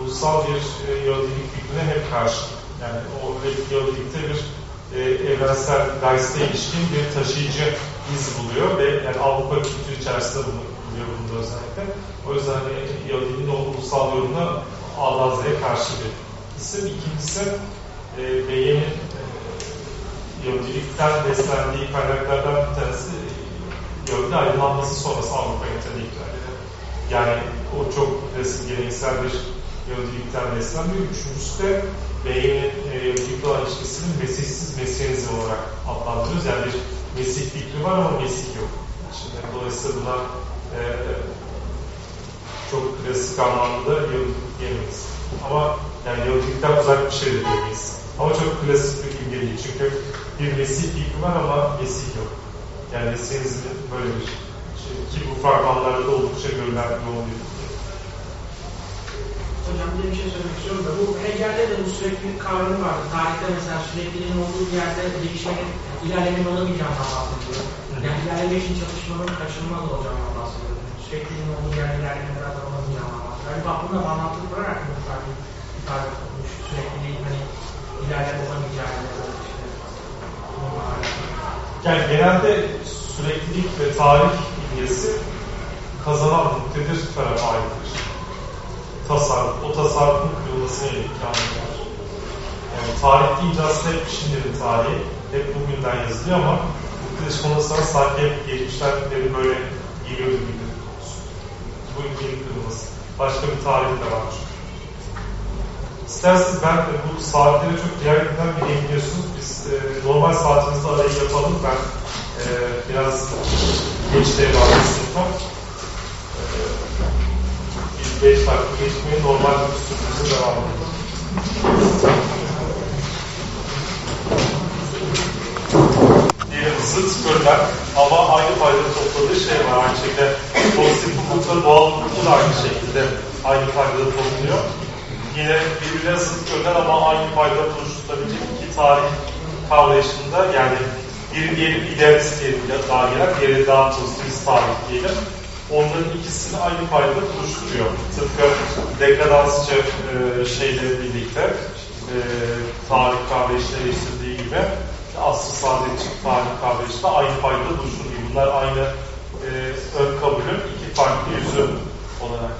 A: ulusal bir e, Yahudilik hep karşı. Yani o Yahudilikte bir e, evrensel Geist'e ilişkin bir taşıyıcı iz buluyor ve yani Avrupa kültürü içerisinde bunu buluyor bunda özellikle. O yüzden hani Yahudinin o ulusal yorumuna A'dan karşı bir isim. İkincisi e, Bey'in e, Yahudilikten beslendiği kaynaklardan bir tanesi Yahudi aydınlanması sonrası Avrupa entelektüelleri. Yani o çok klasik geleneksel bir Yahudilikten beslenmiyor. Üçüncüsü de Bey'in e, Yahudilikle olan ilişkisinin Mesihsiz Mesihizm olarak adlandırıyoruz. Yani bir Mesih fikri var ama Mesih yok. Şimdi dolayısıyla buna e, çok klasik anlamda Yahudilik diyemeyiz. Ama yani Yahudilikten uzak bir şey de diyemeyiz. Ama çok klasik bir imge değil. Çünkü bir Mesih fikri var ama Mesih yok. Yani Mesihizmin böyle bir şey. Ki bu fragmanlarda da oldukça görülen bir
E: Hocam bir şey söylemek istiyorum da bu Hegel'de de bu süreklilik kavramı vardı. Tarihte mesela sürekliliğin olduğu bir yerde değişmenin, ilerlemenin olamayacağından bahsediyor. Yani ilerleme için çalışmanın kaçınılmaz olacağından bahsediyor. Sürekliliğin olduğu yerde ilerlemenin olamayacağından bahsediyor. Galiba bunu da bağlantılı kurarak bu tarz ifade olmuş? Sürekliliğin hani ilerleme olamayacağını işte alakalı.
A: Yani genelde süreklilik ve tarih ilgisi kazanan muktedir tarafa aittir. Tasarruf, o tasarrufun kırılmasına yönelik kanunlar. Yani tarih deyince aslında hep şimdinin tarihi, hep bugünden yazılıyor ama muktedir konusunda sanki hep geçmişten böyle geliyordu gibi. Bu ilginin kırılması. Başka bir tarih de var. İsterseniz ben de bu saatlere çok diğer günden bir biliyorsunuz. Biz e, normal saatimizde arayı yapalım. Ben e, biraz geç devam sınıfa. Beş dakika geçmeyi normal bir sürprize devam edelim. Diyelim zıt görülen ama aynı payda topladığı şey var. Aynı şekilde pozitif hukukla doğal hukuku da aynı şekilde aynı paydada topluyor yine birbirine zıt görünen ama aynı payda buluşturabilecek iki tarih kavrayışında yani biri diyelim idealist diyelim daha genel, diğeri daha pozitivist tarih diyelim. Onların ikisini aynı payda buluşturuyor. Tıpkı dekadansçı e, şeyle birlikte e, tarih kavrayışını eleştirdiği gibi asr saadetçi kavrayışı da aynı payda buluşturuyor. Bunlar aynı e, ön kabulün iki farklı yüzü olarak.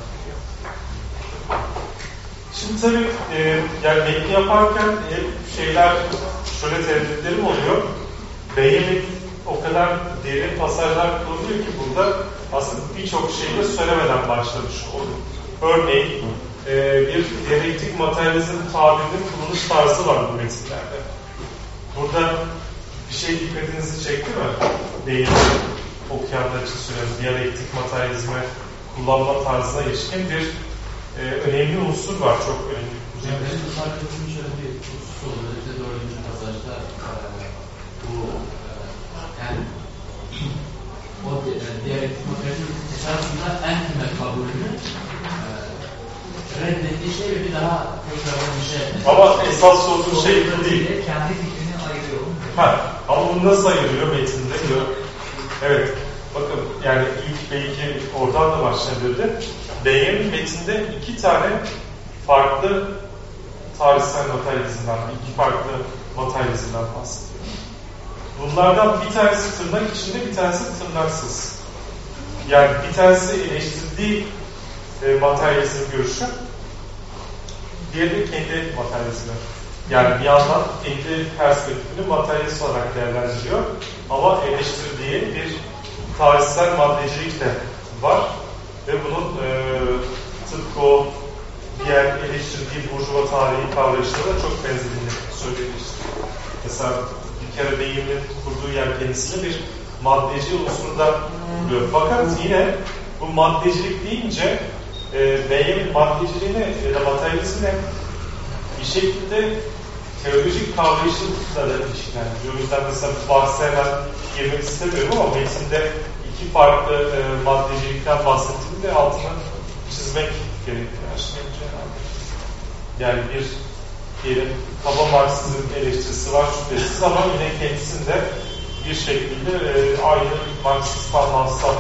A: Şimdi tabii e, yani metni yaparken hep şeyler, şöyle tereddütlerim oluyor. Beyin o kadar derin pasajlar kullanıyor ki burada aslında birçok şeyi de söylemeden başlamış oluyor. Örneğin e, bir diyalektik materyalizm tabirinin kullanış tarzı var bu metinlerde. Burada bir şey dikkatinizi çekti mi? Beyin okuyanlar için söylüyorum. Diyalektik materyalizmi kullanma tarzına ilişkin bir e, önemli unsur var, çok önemli.
B: Yani benim de fark ettiğim şöyle bir husus oldu. İşte dördüncü pasajda e, bu e, yani o e, diyalektik materyalizm esasında en temel kabulünü e, reddettiği şey ve bir daha tekrar bir şey.
A: Ama esas sorduğum şey bu değil.
B: Kendi fikrini ayırıyor.
A: Ha, ama bunu nasıl ayırıyor metinde? Diyor. Evet, bakın yani ilk belki oradan da başlayabilirdi. Beyin metinde iki tane farklı tarihsel materyalizmden, iki farklı materyalizmden bahsediyor. Bunlardan bir tanesi tırnak içinde, bir tanesi tırnaksız. Yani bir tanesi eleştirdiği e, materyalizm görüşü, diğeri kendi materyalizmi. Yani bir yandan kendi perspektifini materyalist olarak değerlendiriyor ama eleştirdiği bir tarihsel maddecilik de var ve bunun e, tıpkı o diğer eleştirdiği burjuva tarihi kavrayışlara çok benzediğini söylemiştir. Mesela kere beyimin kurduğu yer kendisini bir maddeci unsurunda kuruyor. Fakat yine bu maddecilik deyince e, beyimin maddeciliğine ya da materyalizmine bir şekilde teolojik kavrayışla da ilişkilendiriyor. O yüzden mesela bahse hemen girmek istemiyorum ama metinde iki farklı e, maddecilikten bahsettiğimiz bir de altını çizmek gerekiyor herhalde. Yani bir diyelim kaba Marksizm eleştirisi var şüphesiz ama yine kendisinde bir şekilde e, aynı Marksist anlamsal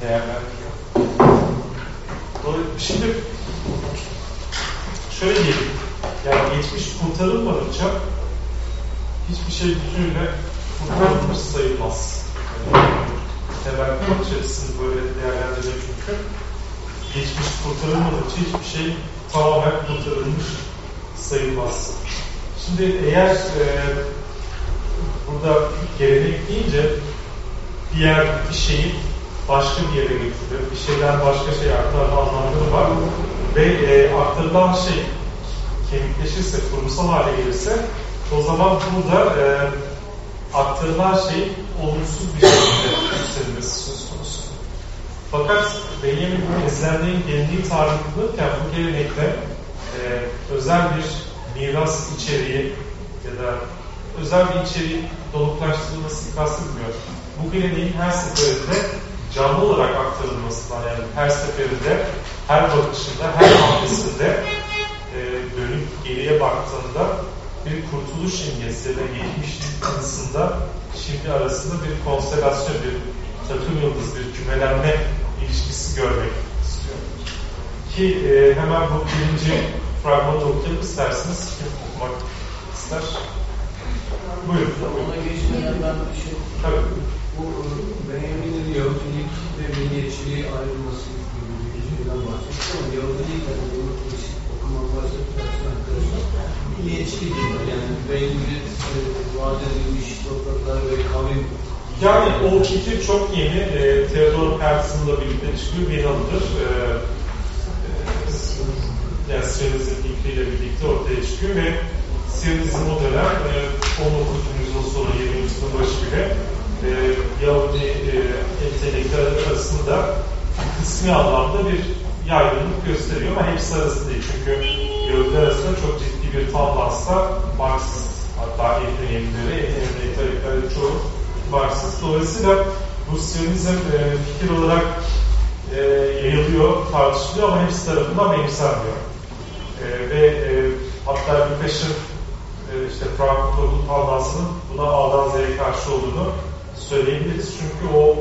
A: değerlendiriyor. Şimdi şöyle diyelim, yani geçmiş kurtarılmadıkça hiçbir şey bütünüyle kurtarılmış sayılmaz. Yani, temel bakış açısını böyle değerlendirmek çünkü geçmiş kurtarılmadıkça hiçbir şey tamamen kurtarılmış sayılmaz. Şimdi eğer e, burada gelenek deyince bir yer bir şeyi başka bir yere getiriyor. Bir şeyden başka şey aktarma anlamları var. Ve e, aktarılan şey kemikleşirse, kurumsal hale gelirse o zaman burada e, aktarılan şey olumsuz bir şekilde yükselmesi söz konusu. Fakat Benjamin Ezler'in geleneği tarif edilirken bu gelenekle e, özel bir miras içeriği ya da özel bir içeriğin doluklaştırılması kastedilmiyor. Bu geleneğin her seferinde canlı olarak aktarılmasından yani her seferinde, her bakışında, her hamlesinde e, dönüp geriye baktığında bir kurtuluş imgesi ya da geçmiş anısında şimdi arasında bir konstelasyon, bir takım yıldız, bir kümelenme ilişkisi görmek istiyor. Ki e, hemen bu birinci fragmanı okuyalım isterseniz. Kim okumak ister? Buyurun.
B: Ona geçmeden ben bir şey...
A: Tabii.
B: Bu Benjamin'in Yahudilik ve milliyetçiliği ayrılması gibi bir şeyden bahsettik ama Yahudilik yani bunu okumak varsa arkadaşlar milliyetçilik. Yani bir e, vaat edilmiş topraklar ve kavim
A: Yani o fikir çok yeni. E, Theodor Herzl'la birlikte çıkıyor. Bir e, e, yani Siyonizm fikriyle birlikte ortaya çıkıyor ve Siyonizm o dönem e, 19. yüzyıl sonu 20. yüzyılın başı bile e, Yahudi e, entelektüel arasında kısmi anlamda bir yaygınlık gösteriyor ama hepsi arasında değil. Çünkü Yahudiler arasında çok ciddi bir tandansla Marksist hatta Ehliyetleri, entelektüel çoğu Marksist. Dolayısıyla bu Siyonizm e, fikir olarak e, yayılıyor, tartışılıyor ama hepsi tarafından benimsenmiyor. E, ve e, hatta birkaçın e, işte Frankfurt toplum tandansının buna A'dan Z'ye karşı olduğunu söyleyebiliriz. Çünkü o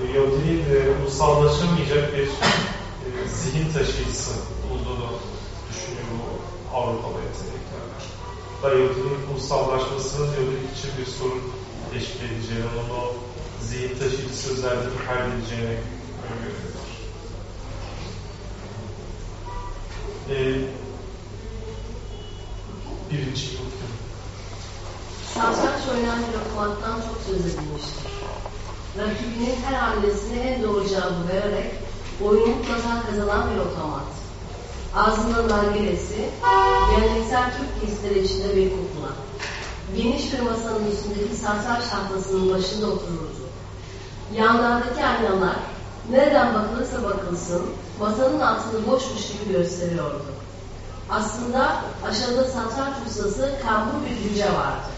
A: e, Yahudiliğin e, ulusallaşamayacak bir e, zihin taşıyıcısı olduğunu düşünüyor bu Avrupalı entelektüeller. Da Yahudiliğin ulusallaşmasının Yahudilik için bir sorun teşkil edeceğini, onun o zihin taşıyıcısı özelliğini kaybedeceğini öngörüyorlar. Ee, birinci okuyalım.
C: Satranç oynayan bir okumaktan çok söz edilmiştir. Rakibinin her hamlesine en doğru cevabı vererek oyunu mutlaka kazanan bir otomat. Ağzında nargilesi, geleneksel Türk giysileri içinde bir kukla. Geniş bir masanın üstündeki satranç tahtasının başında otururdu. Yanlardaki aynalar nereden bakılırsa bakılsın masanın altını boşmuş gibi gösteriyordu. Aslında aşağıda satranç ustası kambur bir cüce vardı.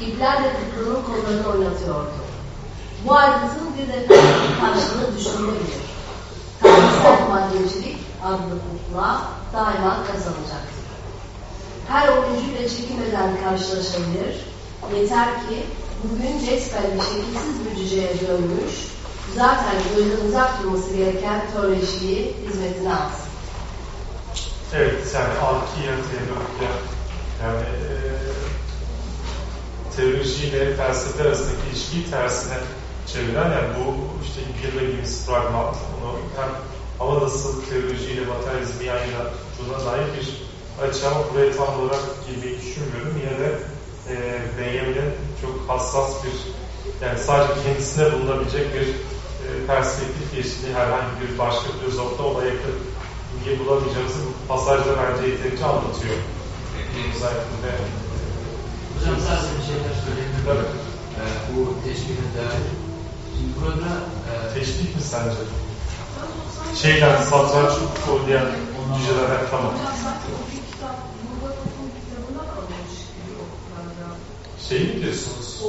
C: İplerle kıkrının kollarını oynatıyordu. Bu ayrıntının bir defa karşılığı düşünülebilir. Tarihsel madencilik adlı kukla daima kazanacaktır. Her oyuncuyla çekinmeden karşılaşabilir. Yeter ki bugün cesbel bir şekilsiz bir cüceye dönmüş, zaten gözden uzak durması gereken teolojiyi hizmetine alsın.
A: Evet, yani Alkiya teolojiye yani e, teolojiyle felsefe arasındaki ilişkiyi tersine çeviren yani bu işte girmediğimiz fragman onu hem ama nasıl teolojiyle materyalizmi yan yana tuttuğuna dair bir açı ama buraya tam olarak girmeyi düşünmüyorum. Yine de e, Benjamin'in çok hassas bir yani sadece kendisine bulunabilecek bir e, perspektif geçtiği herhangi bir başka filozofta ona yakın bilgi bulamayacağımızı bu pasajda bence yeterince anlatıyor. Özellikle
B: Hocam sadece bir şeyler söyleyebilir
A: Tabii.
B: Ee, bu teşbihine dair. Şimdi burada e,
A: Teşbih mi sence? Şeyden satranç oynayan cücelerden tamam. Şey mi diyorsunuz?
F: O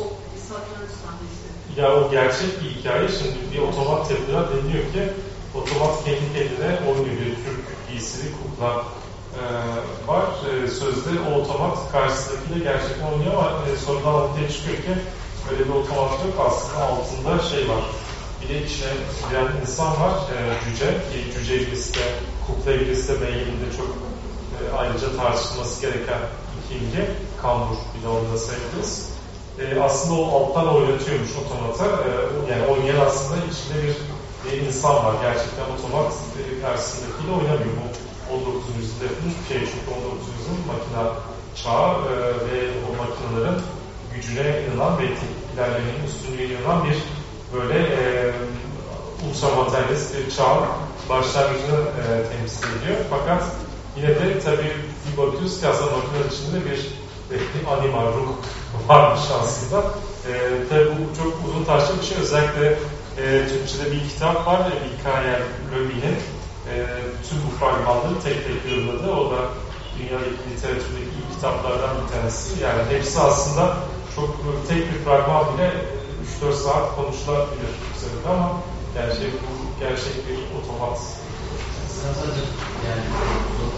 F: satranç sahnesi.
A: Ya o gerçek bir hikaye. Şimdi bir otomat yapılan deniliyor ki otomat oynuyor. Bir Türk giysili kukla e, var. E, sözde o otomat karşısındakiyle gerçekten oynuyor ama e, sonradan ortaya çıkıyor ki öyle bir otomat yok. Aslında altında şey var. Bir de içine giren insan var. E, cüce. Ki cüce ilgisi de kukla ilgisi de Benjamin'de çok e, ayrıca tartışılması gereken iki ilgi. Kambur bir de onu da sayabiliriz. E, aslında o alttan oynatıyormuş otomata. E, yani oynayan aslında içinde bir, bir insan var. Gerçekten otomat e, karşısındakiyle oynamıyor. Bu 19. yüzyılda yapılmış bir şey. Çünkü 19. yüzyılın makine çağı e, ve o makinelerin gücüne inanan ve ilerlemenin üstünlüğüne inanan bir böyle e, ultramateryalist bir çağın başlangıcını e, temsil ediyor. Fakat yine de tabii bir bakıyoruz ki aslında makinenin içinde bir bir anima, ruh [LAUGHS] varmış aslında. E, tabii bu çok uzun taşlı bir şey. Özellikle e, Türkçe'de bir kitap var. Mikael Löby'nin e, tüm bu fragmanları tek tek yorumladı. O da dünyadaki literatürdeki ilk kitaplardan bir tanesi. Yani hepsi aslında çok tek bir fragman bile 3-4 saat konuşulabilir üzerinde ama yani şey, bu gerçek bir otomat.
B: Sadece yani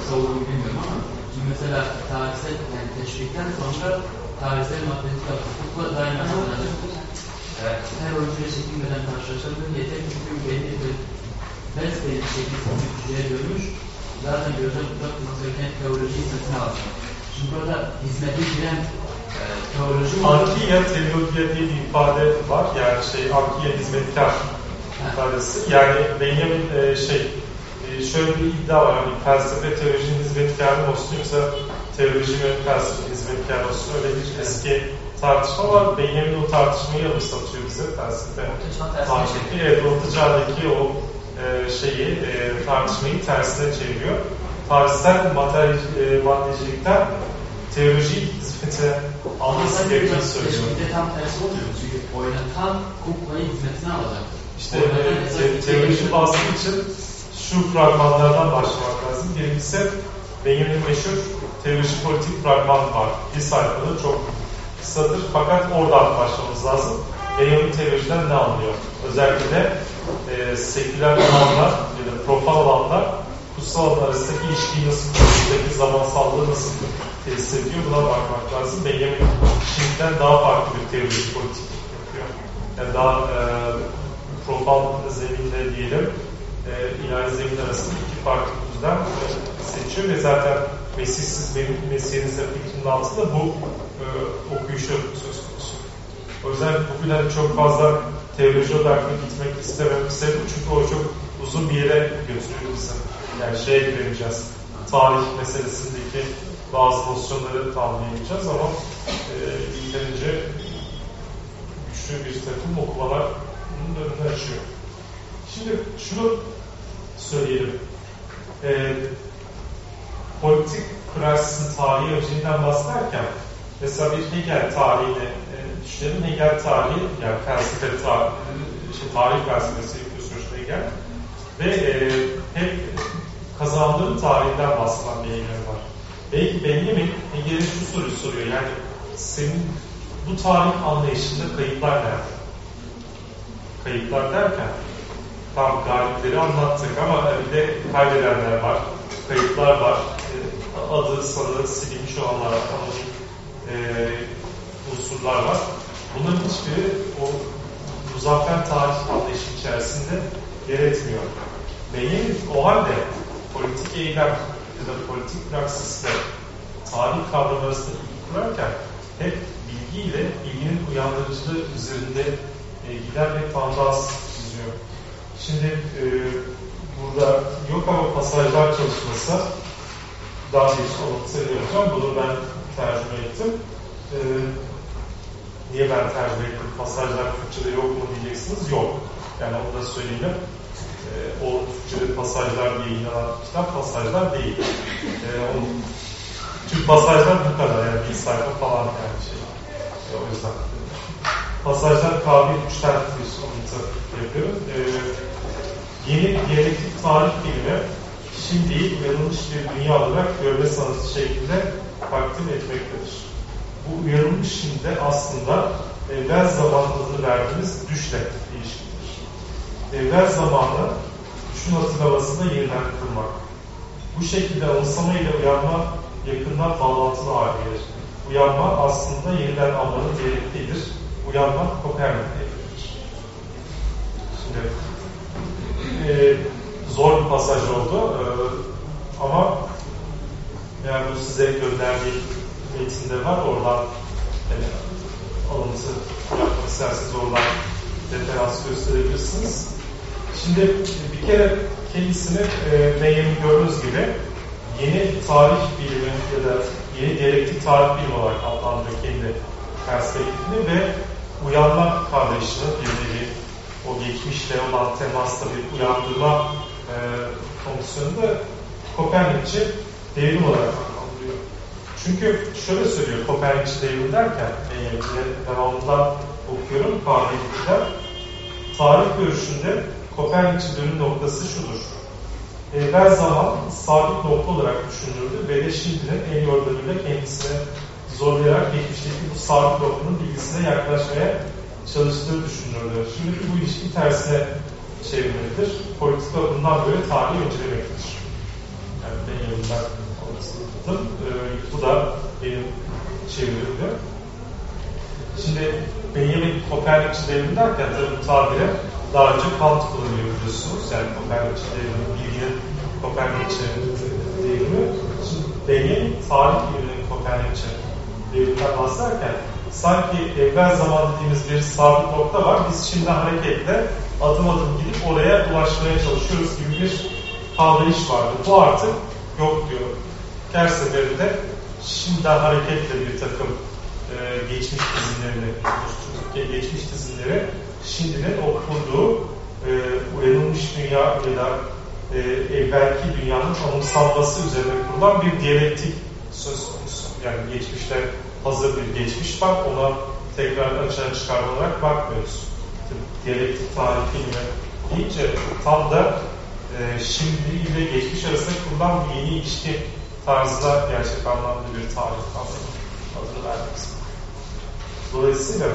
B: çoğu bilmiyorum ama şimdi mesela tarihsel yani teşvikten sonra tarihsel matematik hukukla daima her oyuncuya çekilmeden karşılaşabilir. Yeter ki bugün belli bir besbelli şekilde bir şeye dönmüş. Zaten gözden tutmak gereken teolojiyi satın alacak. Şimdi burada hizmete giren e, teoloji
A: Ankiya teologiya diye bir ifade var. Yani şey Ankiya hizmetkar ifadesi. Yani Benjamin e, şey e, şöyle bir iddia var. Hani felsefe teolojinin hizmetkarı olsun yoksa teoloji ve felsefe hizmetkarı olsun. Öyle bir eski tartışma var. Benjamin o tartışmayı anımsatıyor bize felsefe tarihteki. Evet, Orta Çağ'daki o e, şeyi e, tartışmayı tersine çeviriyor. Tarihsel materyal, e, maddecilikten teoloji hizmete alması gerektiğini söylüyor.
B: Teşvikte tam tersi olmuyor. Çünkü oynatan kuklayı hizmetine alacak.
A: İşte e, te, teoloji bahsi için şu fragmanlardan başlamak lazım. Birincisi Benjamin'in meşhur teoloji politik fragman var. Bir sayfalı çok kısadır fakat oradan başlamamız lazım. Benjamin teolojiden ne anlıyor? Özellikle e, seküler alanlar ya da profan alanlar kutsal alanlar arasındaki ilişkiyi nasıl kuruyor, zamansallığı nasıl tesis ediyor buna bakmak lazım. Benjamin şimdiden daha farklı bir teoloji politik yapıyor. Yani daha e, profan zeminle diyelim e, ilahi zemin arasında iki farklı düzlem seçiyor ve zaten Mesihsiz benim Mesih'inizle fikrinin altında bu e, okuyuşu söz konusu. O yüzden hani çok fazla teoloji odaklı gitmek istemem sebep çünkü o çok uzun bir yere götürüyor bizi. Yani şeye giremeyeceğiz. Tarih meselesindeki bazı nosyonları tamamlayacağız ama e, yeterince güçlü bir takım okumalar bunun önünü açıyor. Şimdi şunu söyleyelim. E, politik praksisin tarihi önceliğinden bahsederken mesela bir Hegel tarihini e, düşünelim. Hegel tarihi, yani felsefe tarihi, işte tarih felsefesi yapıyor Hegel. Ve e, hep kazandığın tarihinden bahseden bir Hegel var. Belki Benjamin Hegel'e şu soruyu soruyor. Yani senin bu tarih anlayışında kayıplar nerede? Kayıplar derken tam galipleri anlattık ama bir de kaybedenler var, kayıplar var, adı sanı silinmiş olanlar anonim e, unsurlar var. Bunların hiçbiri o muzaffer tarih anlayışı içerisinde yer etmiyor. Beyin o halde politik eylem ya da politik praksisle tarih kavramı arasında ilgi kurarken hep bilgiyle bilginin uyandırıcılığı üzerinde e, giden bir tandans çiziyor. Şimdi e, burada yok ama pasajlar çalışması daha bir alıntı yapacağım. Bunu ben tercüme ettim. E, niye ben tercüme ettim? Pasajlar Türkçe'de yok mu diyeceksiniz. Yok. Yani onu da söyleyeyim. E, o Türkçe'de pasajlar diye yayınlanan kitap pasajlar değil. E, onun, çünkü pasajlar bu kadar yani bir sayfa falan yani şey. E, o yüzden. Pasajlar kabil üçten bir alıntı yapıyorum. E, yeni diyalektik tarih bilimi şimdi uyanılmış bir dünya olarak görme sanatı şeklinde takdim etmektedir. Bu uyanılmış şimdi aslında evvel zaman adını verdiğimiz düşle ilişkilidir. Evvel zamanı düşün hatırlamasında yeniden kurmak. Bu şekilde anımsama ile uyanma yakından bağlantılı hale gelir. Uyanma aslında yeniden anmanın diyalektiğidir. Uyanma Kopernik diyalektiğidir. Şimdi e, zor bir pasaj oldu e, ama yani bu size gönderdiğim metinde var. Oradan e, alıntı yapmak isterseniz oradan referans gösterebilirsiniz. Şimdi bir kere kendisini e, Meryem'in gördüğünüz gibi yeni tarih bilimi ya da yeni diyalektik tarih bilimi olarak adlandırıyor kendi perspektifini ve uyanma kavrayışını bir bir o geçmişle olan temasta bir uyandırma e, fonksiyonunda Kopernikçi devrim olarak adlandırıyor. Çünkü şöyle söylüyor Kopernikçi devrim derken e, devamından okuyorum Kahvelik'ten tarih görüşünde Kopernikçi dönüm noktası şudur. Evvel zaman sabit nokta olarak düşünülürdü ve de şimdinin en yordamıyla kendisine zorlayarak geçmişteki bu sabit noktanın bilgisine yaklaşmaya çalıştığı düşünülürdü. Şimdi bu ilişki tersine çevirmelidir. Politika bundan böyle tarihi öncelemektir. Yani ben yanımdan anlatıldım. Ee, bu da benim çevirimde. Şimdi Benjamin Kopernikçi devrimi derken tabii bu tabire daha önce Kant kullanıyor biliyorsunuz. Yani Kopernikçi devrimi, bilginin Kopernikçi devrimi. Şimdi Benjamin tarih biliminin Kopernikçi devriminden bahsederken sanki evvel zaman dediğimiz bir sabit nokta var. Biz şimdi hareketle adım adım gidip oraya ulaşmaya çalışıyoruz gibi bir kavrayış vardı. Bu artık yok diyor. Her seferinde şimdiden hareketle bir takım e, geçmiş dizinlerini oluşturduk. Geçmiş dizinleri şimdinin o kurduğu e, uyanılmış dünya ya da e, evvelki dünyanın anımsanması üzerine kurulan bir diyalektik söz konusu. Yani geçmişte hazır bir geçmiş var, ona tekrar açığa çıkarma olarak bakmıyoruz. Diyalektik tarih bilimi deyince tam da e, şimdi ile geçmiş arasında kurulan bir yeni ilişki tarzda gerçek anlamda bir tarih kavramı adını vermek Dolayısıyla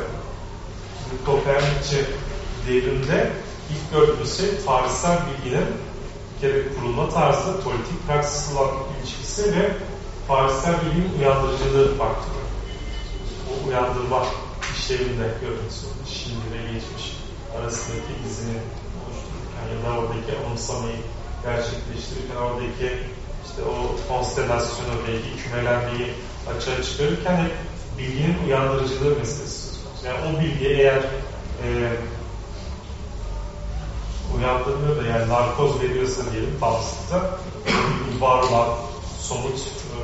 A: bu Kopernikçi devrimde ilk gördüğümüz şey tarihsel bilginin kere kurulma tarzı, politik praksis olan ilişkisi ve tarihsel bilginin uyandırıcılığı faktörü. Uyandırma işlevinde görüntüsü, şimdi ve geçmiş arasındaki dizini oluştururken ya da oradaki anımsamayı gerçekleştirirken oradaki işte o konstelasyonu belki kümelenmeyi açığa çıkarırken hep bilginin uyandırıcılığı meselesi. Yani o bilgi eğer e, uyandırmıyor da yani narkoz veriyorsa diyelim tavsiyede var olan somut e,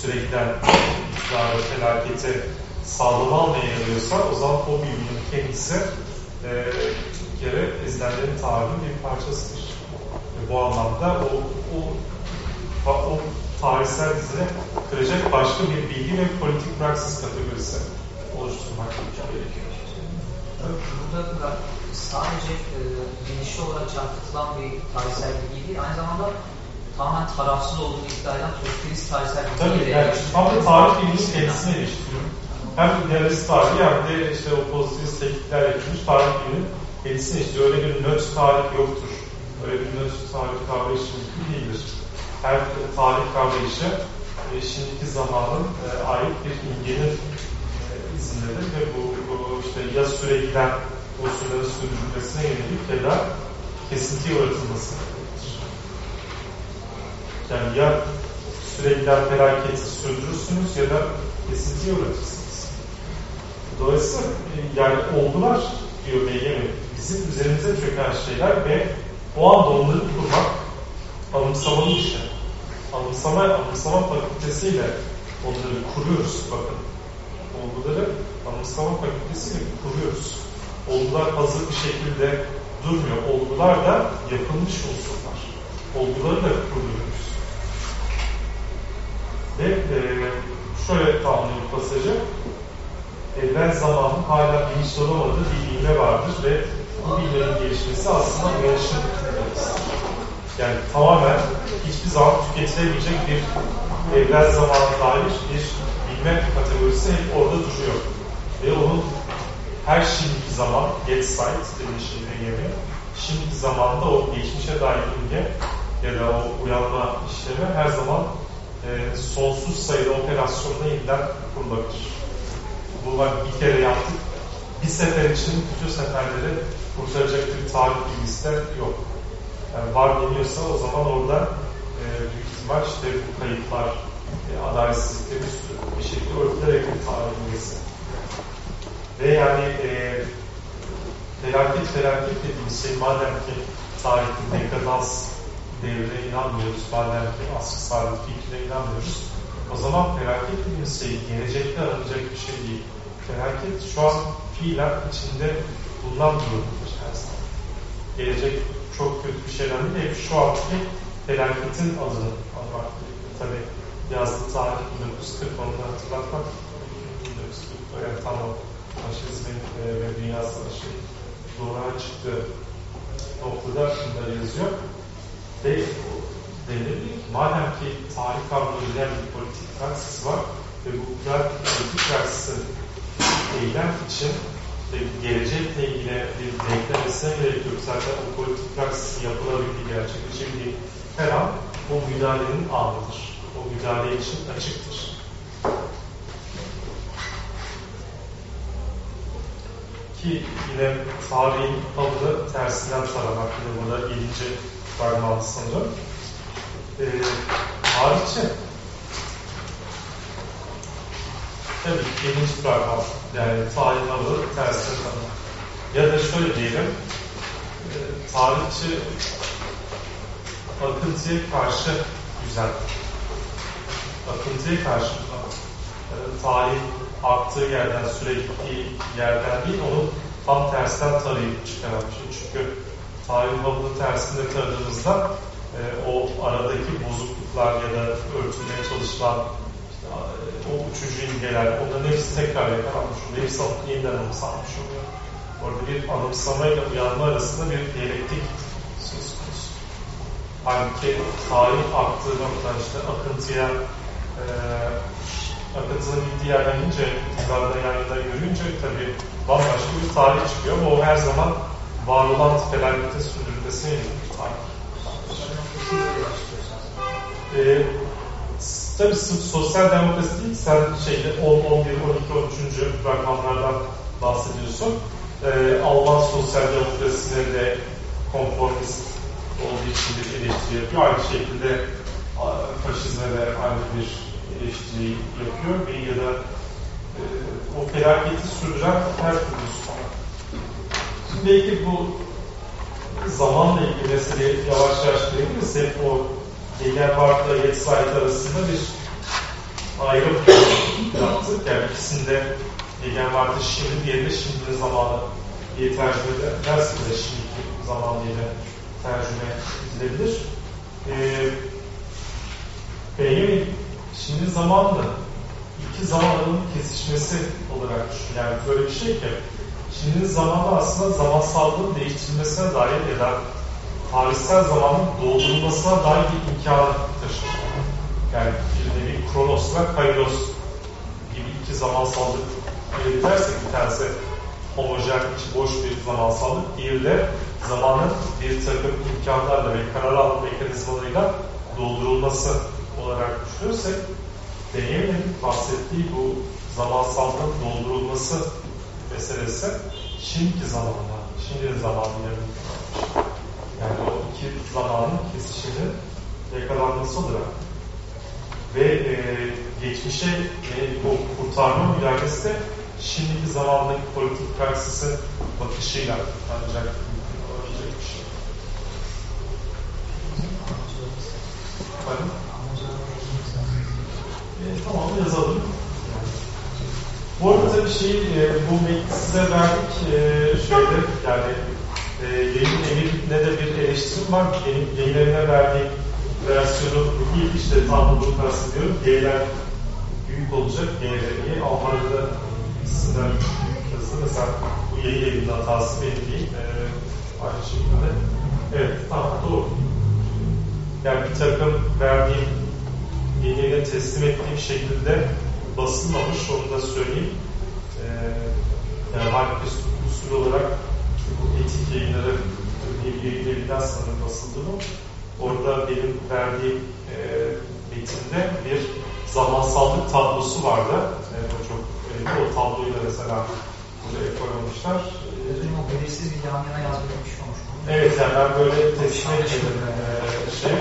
A: sürekli iktidarı, felaketi sağlam almaya yarıyorsa o zaman o bilginin kendisi e, bir kere ezilenlerin tarihinin bir parçasıdır. Ve bu anlamda o, o, o tarihsel dizine kıracak başka bir bilgi ve politik praksis kategorisi oluşturmak gerekiyor.
H: Burada da sadece e, bilinçli olarak çarpıtılan bir tarihsel bilgi değil, aynı zamanda tamamen tarafsız olduğunu iddia eden pozitivist tarihsel bilgi
A: Tabii, yani tam tarih bilginin kendisine eleştiriyor. Hem idealist tarihi hem de işte o pozitivist teknikler yapılmış tarih bilginin kendisine işte öyle bir nötr tarih yoktur. Öyle bir nötr tarih kavrayışı mümkün değildir. Her tarih kavrayışı e, şimdiki zamanın e, ait bir imgenin e, izindedir ve bu, bu işte ya süre giden unsurların sürdürülmesine yönelik ya da kesintiye uğratılması Yani ya süre giden felaketi sürdürürsünüz ya da kesintiye uğratırsınız. Dolayısıyla e, yani olgular diyor Beygemi bizim üzerimize çöken şeyler ve o anda onları kurmak anımsamanın işi. Anımsama, anımsama fakültesiyle onları kuruyoruz bakın. Olguları anımsama fakültesiyle kuruyoruz. Olgular hazır bir şekilde durmuyor. Olgular da yapılmış unsurlar. Olguları da kuruyoruz. Ve e, şöyle tamamlayayım pasajı. Evvel zamanın hala bilinçli olamadığı bir bilme vardır ve bu bilmenin gelişmesi aslında uyanışın yani tamamen hiçbir zaman tüketilebilecek bir evvel zamana dair bir bilme kategorisi hep orada duruyor. Ve onun her şimdiki zaman, get site dediği şeyden yemi, şimdiki zamanda o geçmişe dair imge ya da o uyanma işlemi her zaman e, sonsuz sayıda operasyonla yeniden kurulabilir. Bu bak bir kere yaptık. Bir sefer için bütün seferleri kurtaracak bir tarih bilgisi de yok. Yani var deniyorsa o zaman orada e, büyük ihtimal işte bu kayıplar, e, adaletsizlikleri bir, bir şekilde örtülerek bir tarih bilgisi. Ve yani e, felaket felaket dediğimiz şey madem ki tarihte dekadans devrine inanmıyoruz, madem ki asr saadet fikrine inanmıyoruz, o zaman felaket dediğimiz gelecekte aranacak bir şey değil. Felaket şu an fiilen içinde bulunan durumdur her zaman. Gelecek çok kötü bir şeyler değil, hep şu anki felaketin adını almak. Tabi yazdığı tarih 1940 onu da hatırlatmak 1940 yani tam o faşizmin e, ve dünya savaşı doğruğa çıktığı noktada bunları yazıyor. Ki madem ki tarih kavramı bir politik praksis var ve bu politik praksisin eylem için ve gelecekle ilgili bir beklemesine gerek yok. Zaten o politik praksisin yapılabildiği, gerçekleşebildiği her an o müdahalenin anıdır. O müdahale için açıktır. Ki yine tarihin adını tersinden taramak yine burada 7. fragman sanırım. Ee, tarihçi tabii birinci fragman yani tersinden taramak. Ya da şöyle diyelim e, tarihçi akıntıya karşı güzel. Akıntıya karşı e, tarih aktığı yerden, süre gittiği yerden değil, onu tam tersten tarayıp çıkaran bir şey. Çünkü tarih babını tersinde taradığımızda e, o aradaki bozukluklar ya da örtülmeye çalışılan işte, o uçucu imgeler, onların hepsi tekrar yakalanmış oluyor. Hepsi yeniden anımsanmış oluyor. Orada bir anımsamayla uyanma arasında bir diyalektik söz konusu. Halbuki tarih aktığı noktadan işte akıntıya e, akıntının gittiği yerden ince, iktidarda yayında görünce tabii bambaşka bir tarih çıkıyor o her zaman var olan felakete bir tarih. Ee, tabii sosyal demokrasi değil, sen şeyde 10, 11, 12, 13. rakamlardan bahsediyorsun. Ee, Alman sosyal demokrasisine de konformist olduğu için bir eleştiri yapıyor. Aynı şekilde faşizme de aynı bir eleştiri yapıyor ve ya da e, o felaketi sürdüren her türlü belki bu zamanla ilgili meseleyi yavaş yavaş verebilirsek o Gegenwart'la Yetzweit arasında bir ayrım yaptık. Yani ikisinde Gegenwart'ı şimdi diğerinde şimdinin zamanı diye tercüme ederse de şimdiki zaman diye tercüme edilebilir. Ee, Benjamin şimdi zamanla iki zamanların kesişmesi olarak düşün. Yani böyle bir şey ki şimdi zamanı aslında zamansallığın değiştirilmesine dair ya da tarihsel zamanın doldurulmasına dair bir imkanı taşır. Yani bir nevi kronos ve kairos gibi iki zamansallık belirtersek bir tanesi homojen, içi boş bir zamansallık, diğeri de zamanın bir takım imkanlarla ve karar alma mekanizmalarıyla doldurulması olarak düşünürsek Benjamin'in bahsettiği bu zamansallığın doldurulması meselesi şimdiki zamanla, şimdi zamanla yani o iki zamanın kesişimi yakalanması olarak ve e, geçmişe e, o kurtarma müdahalesi de şimdiki zamandaki politik praksisin bakışıyla ancak mümkün olabilecek bir şey. Efendim? E, tamam yazalım. Bu arada bir şey, e, bu metni size verdik e, şöyle yani e, yayın evine de bir eleştirim var. Yayın evine verdiğim versiyonu ilk işte tam bunu kastediyorum. G'ler büyük olacak. G'leri Almanya'da isimler yazılı. Mesela bu yayın evinin hatası benim değil. E, aynı şekilde. Evet, tamam doğru. Yani bir takım verdiğim evine teslim ettiğim şekilde basılmamış, onu da söyleyeyim. Ee, yani halbuki usul olarak işte bu etik yayınları bir yayın evinden sanırım basıldı. Orada benim verdiğim e, metinde bir zamansallık tablosu vardı. E, o çok önemli. O tabloyu da mesela buraya koymamışlar. E,
H: Özüm o belirsiz bir yan yana yazmış bir şey olmuş.
A: Evet yani ben böyle teslim etmedim e, şey.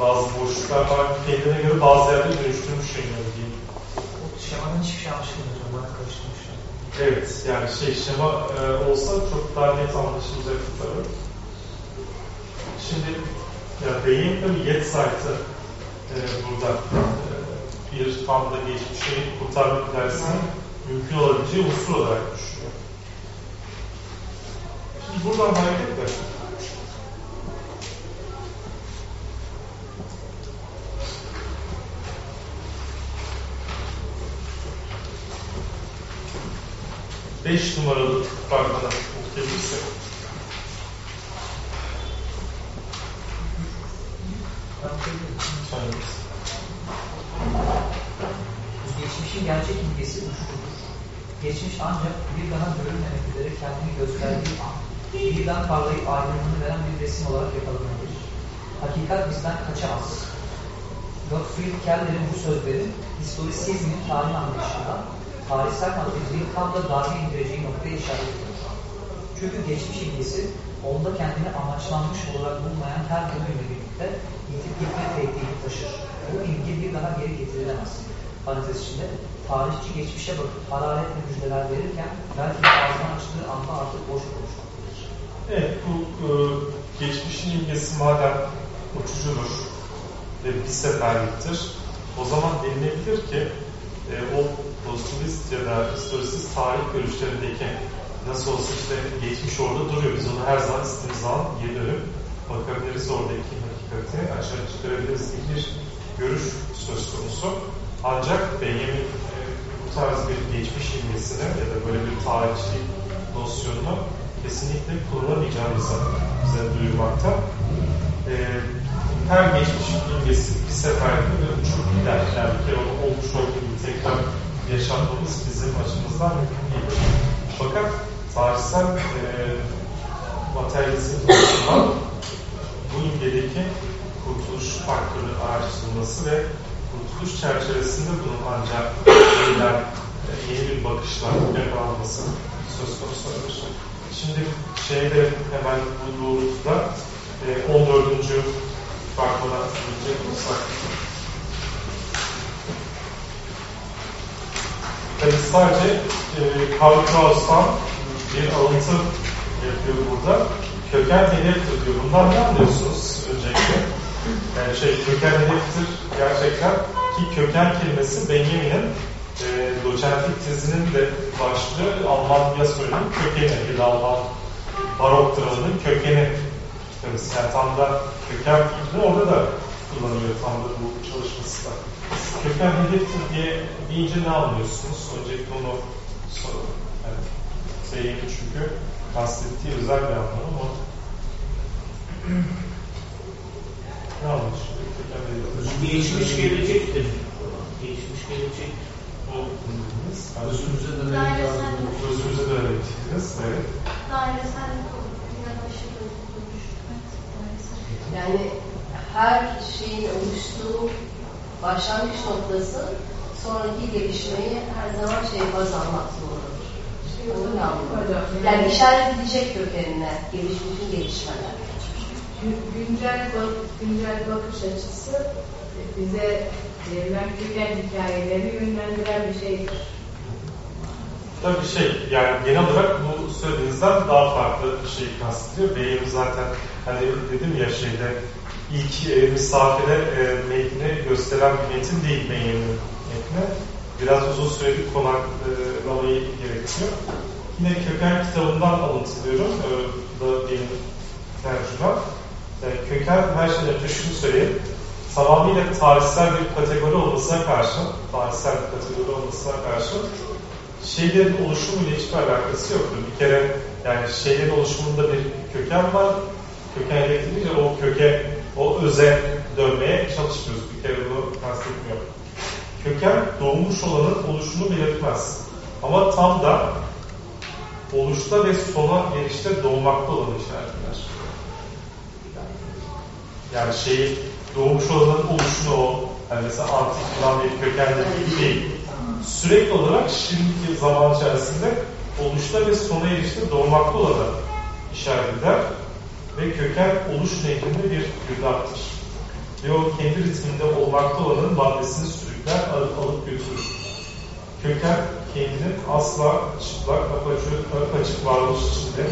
A: Bazı boşluklar var. Kendine göre bazı yerde dönüştürmüş şeyleri diyeyim.
H: O şemadan hiçbir şey anlaşılmıyor hocam. Bana karıştırmışlar.
A: Evet, yani şey şema e, olsa çok daha net anlaşılacaktı tabii. Şimdi ya beyin tabii yet site'ı e, burada e, bir tam da geçmişi kurtarma dersinin mümkün olabileceği unsur olarak düşünüyor. Şimdi buradan hareketle Beş numaralı fragmanı okuyabilirsek. Lütfen.
H: Geçmişin gerçek imgesi uçtudur. Geçmiş ancak bir daha görülmemek üzere kendini gösterdiği an, birden parlayıp aydınlığını veren bir resim olarak yakalanabilir. Hakikat bizden kaçamaz. Gottfried Keller'in bu sözleri, historisizmin tarih anlayışında, tarihsel matrizliğin tam da darbe indireceği noktaya işaret ediyor. Çünkü geçmiş imgesi, onda kendini amaçlanmış olarak bulmayan her konuyla birlikte yitip gitme tehdidi taşır. Bu imge bir daha geri getirilemez. Parantez içinde, tarihçi geçmişe bakıp hararetle müjdeler verirken belki de ağzından açtığı anda artık boş konuşmaktadır.
A: Evet, bu e, geçmişin imgesi madem uçucudur ve bir seferliktir, o zaman denilebilir ki e, o pozitivist ya da historisist tarih görüşlerindeki nasıl olsa işte geçmiş orada duruyor. Biz onu her zaman istediğimiz zaman geri dönüp bakabiliriz oradaki hakikati aşağı çıkarabiliriz gibi bir görüş söz konusu. Ancak Benjamin e, bu tarz bir geçmiş imgesini ya da böyle bir tarihçi nosyonunu kesinlikle kullanamayacağımızı bize duyurmakta. E, her geçmiş imgesi bir seferde ve uçup gider. Yani bir kere onu olmuş olduğu gibi tekrar yaşatmamız bizim açımızdan mümkün değil. Fakat tarihsel e, materyalizm açısından bu imgedeki kurtuluş faktörü araştırılması ve kurtuluş çerçevesinde bunun ancak yeniden yeni bir bakışla yakalanması söz konusu olabilir. Şimdi şeyde hemen bu doğrultuda e, 14. fragmana gidecek olsak Tabii sadece e, Karl Kraus'tan bir alıntı yapıyor burada. Köken hedeftir diyor. Bundan ne anlıyorsunuz öncelikle? Yani şey köken hedeftir gerçekten ki köken kelimesi Benjamin'in e, doçentlik tezinin de başlığı Almanya söyleyeyim kökeni da Alman barok dramaının kökeni. Yani tam da köken fikrini orada da kullanıyor tam da bu çalışması da. Köken hedeftir diye deyince ne anlıyorsunuz? Öncelikle onu soralım. Yani, Zeynep'in çünkü kastettiği özel bir anlam ama ne anlıyorsunuz? Köken hedeftir.
I: Geçmiş gelecektir. Geçmiş gelecek.
A: O bildiğiniz. Yani
B: Özümüze dönelim.
A: Sözümüze dönebilirsiniz. Evet.
F: Dairesel.
C: Yani her şeyin oluştuğu başlangıç noktası sonraki gelişmeyi her zaman şey baz almak zorundadır. Öyle anlıyorum. Yani işaret edecek kökenine gelişmişin gelişmeler.
J: güncel bak, güncel bakış açısı bize verilen köken hikayeleri yönlendiren bir şeydir.
A: Tabii şey, yani genel olarak bu söylediğinizden daha farklı bir şey kastediyor. Benim zaten hani dedim ya şeyde ilk e, misafire e, metni gösteren bir metin değil Benjamin'in metni. Biraz uzun süreli konaklamayı gerekiyor. Yine köken kitabından alıntılıyorum. E, bu da benim tercümem. Yani köken her şeyden önce şunu söyleyeyim. Tamamıyla tarihsel bir kategori olmasına karşı, tarihsel bir kategori olmasına karşı şeylerin oluşumuyla hiçbir alakası yoktur. Bir kere yani şeylerin oluşumunda bir köken var. Köken hedefleyince o köke, o öze dönmeye çalışmıyoruz. Bir kere bunu kastetmiyor. Köken doğmuş olanın oluşunu belirtmez. Ama tam da oluşta ve sona gelişte doğmakta olanı işaret eder. Yani şeyi doğmuş olanın oluşunu o. Yani mesela antik Yunan bir kökendeki gibi değil. Sürekli olarak şimdiki zaman içerisinde oluşta ve sona erişte doğmakta olanı işaret eder köken oluş nehrinde bir girdaptır. Ve o kendi ritminde olmakta olanın maddesini sürükler, alıp, alıp götürür. Köken kendinin asla çıplak, apaçık, açık varoluş içinde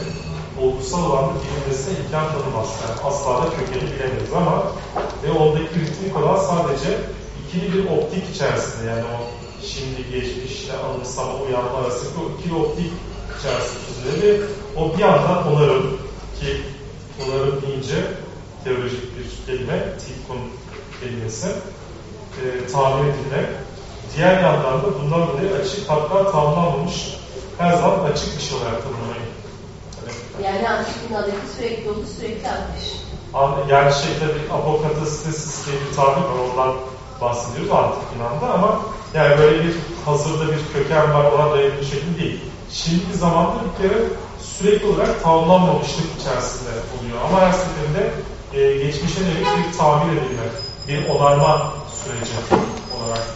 A: olgusal alanda bilinmesine imkan tanımaz. Yani asla da kökeni bilemeyiz ama ve ondaki ritmik olan sadece ikili bir optik içerisinde yani o şimdi, geçmişle, anımsama, uyanma arasındaki o ikili optik içerisinde o bir yandan onarım ki onarım deyince teolojik bir kelime, tilkun kelimesi e, tahmin edilmek. Diğer yandan da bundan dolayı açık hatta tamamlanmamış her zaman açık bir şey olarak tanımlamayı.
C: Yani antik Yunan'daki sürekli dolu sürekli akış.
A: Yani şey tabii apokatastesis diye bir tabir var ondan bahsediyoruz antik Yunan'da ama yani böyle bir hazırda bir köken var ona dayalı bir şekilde değil. Şimdiki zamanda bir kere sürekli olarak tamamlanmamışlık içerisinde oluyor. Ama her seferinde e, geçmişe yönelik bir tamir edilme, bir onarma süreci olarak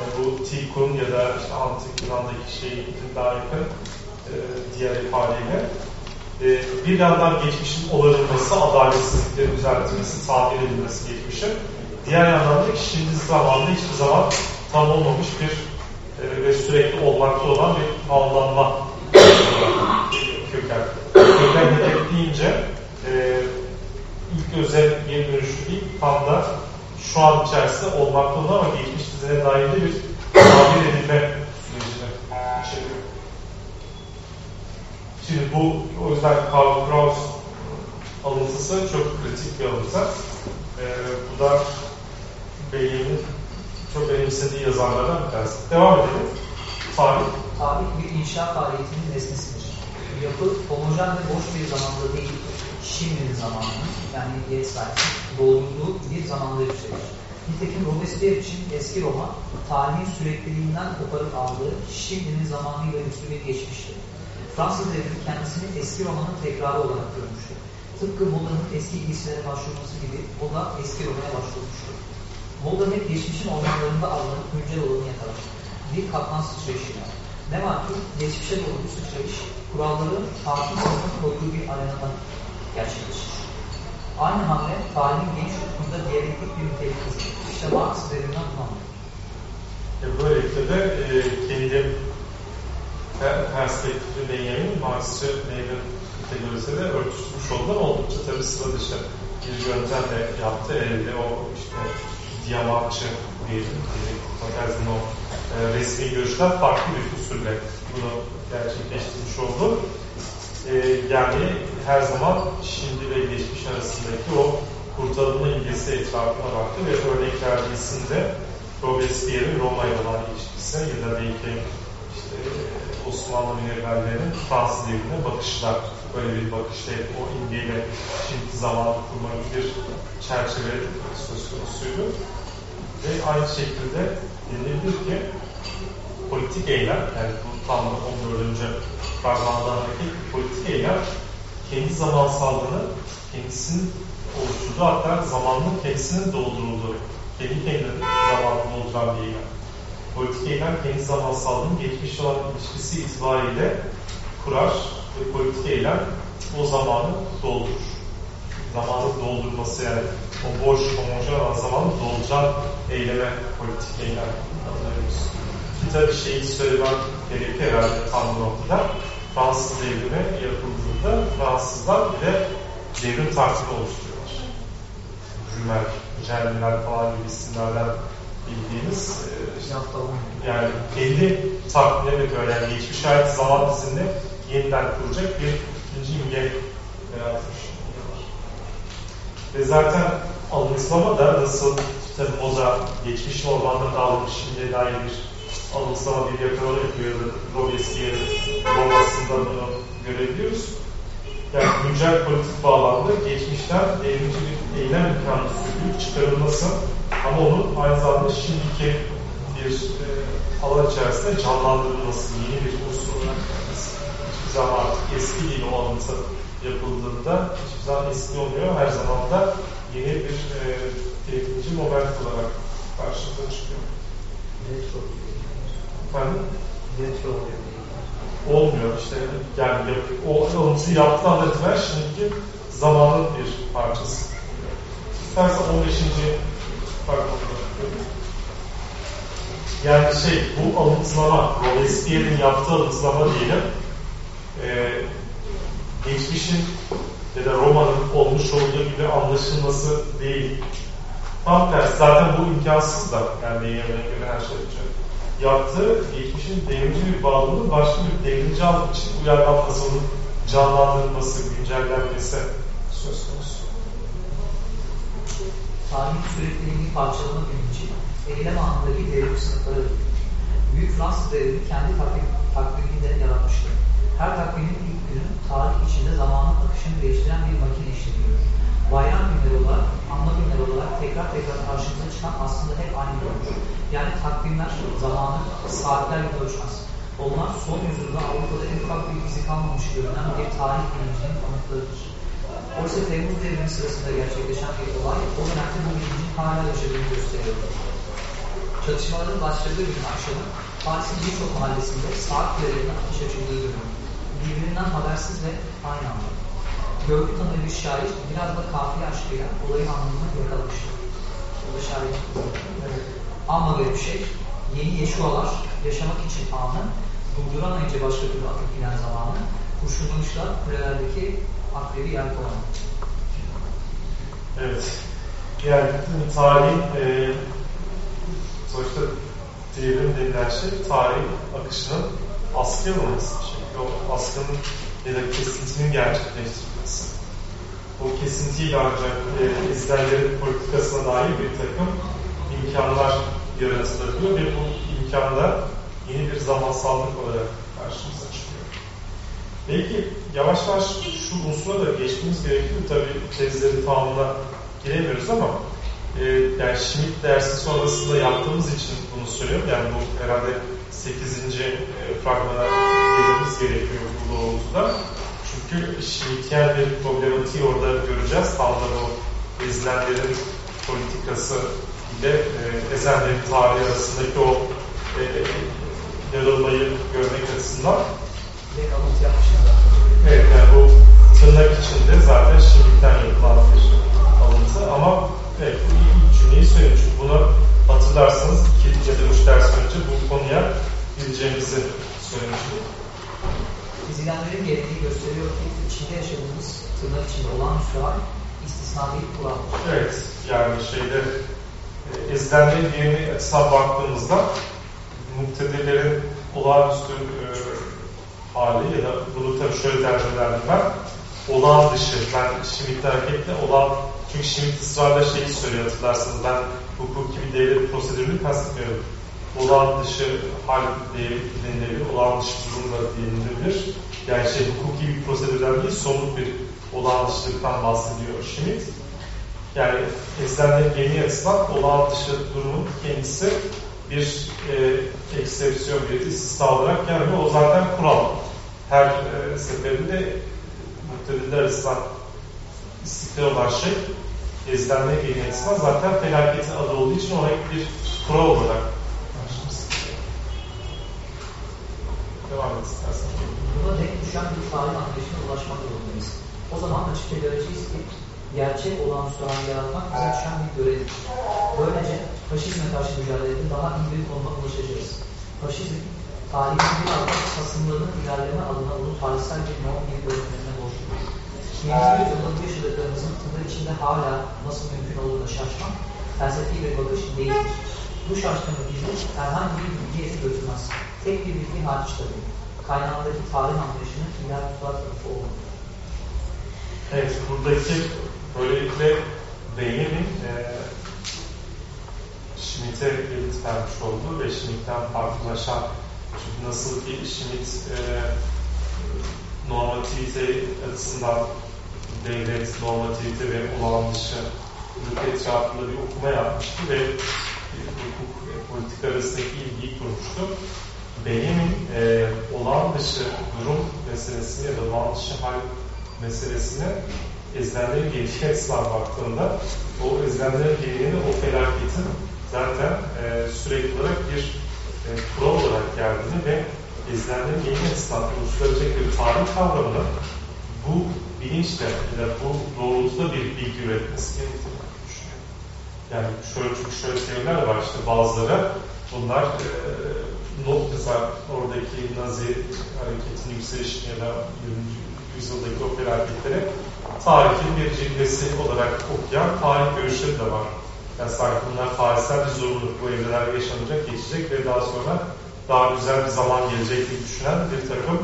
A: yani bu Tikun ya da işte antik Yunan'daki şeyin daha yakın e, diğer ifadeyle e, bir yandan geçmişin onarılması, adaletsizliklerin düzeltilmesi, tamir edilmesi geçmişe, diğer yandan da şimdi zamanda hiçbir zaman tam olmamış bir e, ve sürekli olmakta olan bir avlanma köken. Köken hedef deyince e, ilk özel geri dönüşü değil, tam da şu an içerisinde olmakta olan ama geçmiş dizine dair de bir tabir edilme sürecine içeriyor. Şimdi bu o yüzden Karl Kraus alıntısı çok kritik bir alıntı. Ee, bu da Beyliğinin çok önemsediği yazarlardan bir tanesi. Devam edelim. Tarih.
H: Tarih bir inşa faaliyetinin nesnesidir. Yapı homojen ve boş bir zamanda değil, şimdinin zamanının yani Yetzirah'ın doğrulduğu bir zamanda yükselir. Nitekim Robespierre için eski Roma, tarihin sürekliliğinden koparıp aldığı şimdinin zamanıyla üstü bir geçmiştir. Fransız devrimi kendisini eski Roma'nın tekrarı olarak görmüştür. Tıpkı Moda'nın eski giysilere başvurması gibi o da eski Roma'ya başvurmuştur. Moda hep geçmişin ormanlarında avlanıp güncel olanı yakalar. Bir katman sıçrayışıyla. Ne var ki geçmişe doğru bu sıçrayış kuralları hakim sınıfın koyduğu bir arenada gerçekleşir. Aynı hamle tarihin genç ufkunda diyalektik bir nitelik kazanır. İşte Marx üzerinden anlıyor.
A: E böylelikle de e, kendi perspektifi Benjamin Marxçı Lenin kategorisinde örtüşmüş oldu ama oldukça tabii sıra dışı bir yöntemle yaptı. Elde o işte diamantçı diyelim, magazin o e, resmi görüşler farklı bir usulle bunu gerçekleştirmiş oldu. E, yani her zaman şimdi ve geçmiş arasındaki o kurtarılma ilgisi etrafına baktı ve örnek verdiğisinde Robespierre'in Roma'ya olan ilişkisi ya da belki işte Osmanlı münevverlerinin Fransız devrine bakışlar böyle bir bakışta hep o imgeyle şimdi zaman kurma bir çerçeve söz konusuydu. Ve aynı şekilde denilebilir ki politik eylem, yani bu tam da 14. fragmandan hareket politik eylem kendi zamansallığını kendisinin oluşturduğu hatta zamanın kendisinin doldurulduğu, kendi kendine zamanını dolduran bir eylem. Politik eylem kendi zamansallığının geçmiş olan ilişkisi itibariyle kurar ve politik eylem o zamanı doldurur. Zamanı doldurması yani o boş, homojen olan zamanı dolduracak eyleme politik eylem anlıyoruz. Ki tabii şeyi söylemem gerekir herhalde tam bu noktada. Fransız devrimi yapıldığında Fransızlar bir de devrim takvimi oluşturuyorlar. Rümer, Cerminler falan gibi isimlerden bildiğimiz e, yani kendi takvimine bakıyor. Yani geçmiş ait zaman dizini yeniden kuracak bir ikinci imge yaratmış. Ve zaten alımsılama da nasıl tabi Moza geçmiş ormanda dağılmış şimdiye dair bir alımsılama bir yakınma yapıyor Robespierre'in Roma'sında bunu görebiliyoruz. Yani güncel politik bağlamda geçmişten devrimci bir eylem imkanı sürüp çıkarılması ama onun aynı zamanda şimdiki bir e, alan içerisinde canlandırılması, zaman artık eski değil o alıntı yapıldığında hiçbir zaman eski olmuyor. Her zaman da yeni bir e, devrimci moment olarak karşımıza çıkıyor.
H: Retro.
A: Efendim?
H: Retro oluyor.
A: Olmuyor işte yani yap, o alıntıyı yaptığı anda itibaren şimdiki zamanın bir parçası. İstersen 15. pardon. Yani şey bu alıntılama, Robespierre'in yaptığı alıntılama diyelim, e, geçmişin ya da Roma'nın olmuş olduğu gibi anlaşılması değil. Tam tersi. Zaten bu imkansız da yani yemeğe göre her şey için. Yaptığı geçmişin devrimci bir bağlılığını başka bir devrimci alım için uyarlanması, onun canlandırılması, güncellenmesi söz konusu.
H: Tarihin sürekliliğini parçalama bilinci, eylem anındaki devrim sınıfları. Büyük Fransız devrimi kendi takvim, takviminde yaratmıştı. Her takvimin ilk günü tarih içinde zamanın akışını değiştiren bir makine işleniyor. Bayram günleri olarak, anma günleri olarak tekrar tekrar karşımıza çıkan aslında hep aynı durumdur. Yani takvimler zamanı saatler gibi ölçmez. Onlar son yüzyılda Avrupa'da en ufak bir izi kalmamış görünen bir tarih bilincinin kanıtlarıdır. Oysa Temmuz devrimi sırasında gerçekleşen bir olay o dönemde bu bilincin hala yaşadığını gösteriyor. Çatışmaların başladığı gün akşamı Paris'in birçok mahallesinde saat kulelerine ateş açıldığı dönüm. Birbirinden habersiz ve aynı anda. Görgü tanığı bir şair biraz da kafiye aşkıyla olayın anlamını yakalamıştı. O da şair. Evet. Ama böyle bir şey, yeni Yeşualar yaşamak için anı, durduramayınca başka türlü akıp giden zamanı, kurşunlamışlar kulelerdeki akrebi yer koyan.
A: Evet. Yani tarihin e, sonuçta devrim denilen şey tarihin akışının askıya olması. Çünkü o askının ya da kesintinin gerçekleştirilmesi. O kesintiyle ancak e, izlerlerin politikasına dair bir takım imkanlar yaratılabiliyor ve bu imkanlar yeni bir zamansallık olarak karşımıza çıkıyor. Belki yavaş yavaş şu unsura da geçmemiz gerekiyor. Tabii tezleri tamamına giremiyoruz ama e, yani Schmidt dersi sonrasında yaptığımız için bunu söylüyorum. Yani bu herhalde 8. E, fragmana girmemiz gerekiyor bu doğrultuda. Çünkü Schmidtyen bir problematiği orada göreceğiz. Tam da bu ezilenlerin politikası ile e, ezenlerin tarihi arasındaki o e, yarılmayı görmek açısından. Evet yani bu tırnak içinde zaten Schmidt'ten yapılan bir alıntı ama evet bu ilk cümleyi söyleyeyim çünkü bunu hatırlarsanız iki ya da üç ders önce bu konuya gireceğimizi söylemiştim.
H: İzleyenlerin geleneği gösteriyor ki içinde yaşadığımız tırnak içinde olağanüstü hal istisna değil kuraldır.
A: Evet yani şeyde e, ezilenlerin geleneği açısından baktığımızda muktedirlerin olağanüstü e, hali ya da bunu tabii şöyle tercih ederdim ben olağan dışı, ben Schmidt'le hareketle olağan çünkü Schmidt ısrarla şeyi söylüyor hatırlarsınız ben hukuki bir devlet prosedürünü kastetmiyorum. Olağan dışı hal denilebilir, olağan dışı durum da denilebilir. Yani şey hukuki bir prosedürden değil, somut bir olağan dışılıktan bahsediyor Schmidt. Yani ezilenlerin geniği açısından olağan dışı durumun kendisi bir e, eksepsiyon, bir istisna olarak gelmiyor. O zaten kural. Her e, seferinde muktedirler arasından istiklal olan şey ezilenme geniği açısından zaten felaketin adı olduğu için ona bir kural olarak Devam et istersen.
H: Buna denk düşen bir tarih anlayışına ulaşmak zorundayız. O zaman açıkça göreceğiz ki gerçek olan hali yaratmak bize düşen bir görevdir. Böylece faşizme karşı mücadelede daha iyi bir konuma ulaşacağız. Faşizm, tarihin biraz da sasınlığının ilerleme adına bunu tarihsel bir norm gibi görünmesine borçludur. 20. yüzyılda yaşadıklarımızın tırnak içinde hala nasıl mümkün olduğuna şaşmak, felsefi bir bakış değildir. Bu şaşkınlık bizi herhangi bir bilgiye götürmez. Tek bir bilgi hariç tabii. Kaynağındaki tarih anlayışının iler tutar tarafı olur.
A: Evet, buradaki böylelikle Bey'in e, Schmidt'e elit vermiş olduğu ve Schmidt'ten farklılaşan çünkü nasıl ki Schmidt e, normativite açısından devlet, normativite ve olağan dışı etrafında bir okuma yapmıştı ve hukuk ve politika arasındaki ilgiyi kurmuştu. Benjamin e, olağan dışı durum meselesini ya da olağan dışı hal meselesine ezilenlerin gelişi açısından baktığında o ezilenlerin gelişini o felaketin zaten e, sürekli olarak bir e, kural olarak geldiğini ve ezilenlerin gelişi açısından oluşturabilecek bir tarih kavramını bu bilinçle ya da bu doğrultuda bir bilgi üretmesi gerektiğini. Yani şöyle çünkü şöyle teoriler var işte bazıları bunlar e, not mesela oradaki Nazi hareketin yükselişini ya da 20. yüzyıldaki o felaketleri tarihin bir cilvesi olarak okuyan tarih görüşleri de var. Yani sanki bunlar tarihsel bir zorunluluk. Bu evreler yaşanacak, geçecek ve daha sonra daha güzel bir zaman gelecek diye düşünen bir takım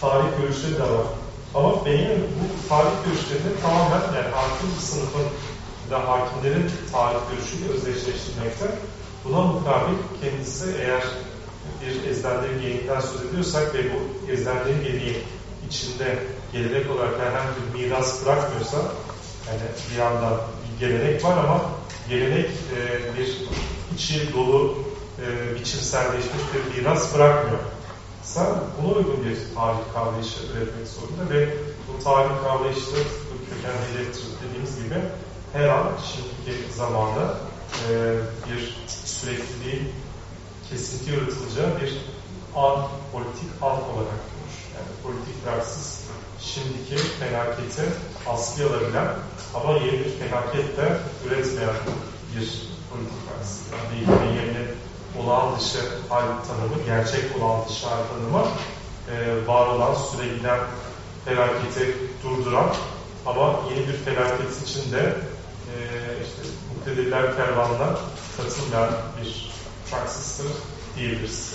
A: tarih görüşleri de var. Ama benim bu tarih görüşlerini tamamen yani hakim sınıfın da hakimlerin tarih görüşüyle özdeşleştirmekte. Buna mukabil kendisi eğer bir ezberlerin geleneğinden söz ediyorsak ve bu ezberlerin geleneği içinde gelenek olarak herhangi bir miras bırakmıyorsa yani bir yandan bir gelenek var ama gelenek e, bir içi dolu e, biçimselleşmiş bir miras bırakmıyor. Sen buna uygun bir tarih kavrayışı üretmek zorunda ve bu tarih kavrayışı bu köken elektrik dediğimiz gibi her an şimdiki zamanda e, bir sürekliliği kesinti yaratılacağı bir an, politik an olarak görür. Yani politik praksis şimdiki felaketi askıya alabilen ama yeni bir felaket de üretmeyen bir politik praksis. Yani yerine olağan dışı hal tanımı, gerçek olağan dışı hal tanımı e, var olan süre giden felaketi durduran ama yeni bir felaket için de e, işte muktedirler kervanına katılmayan bir praksistir diyebiliriz.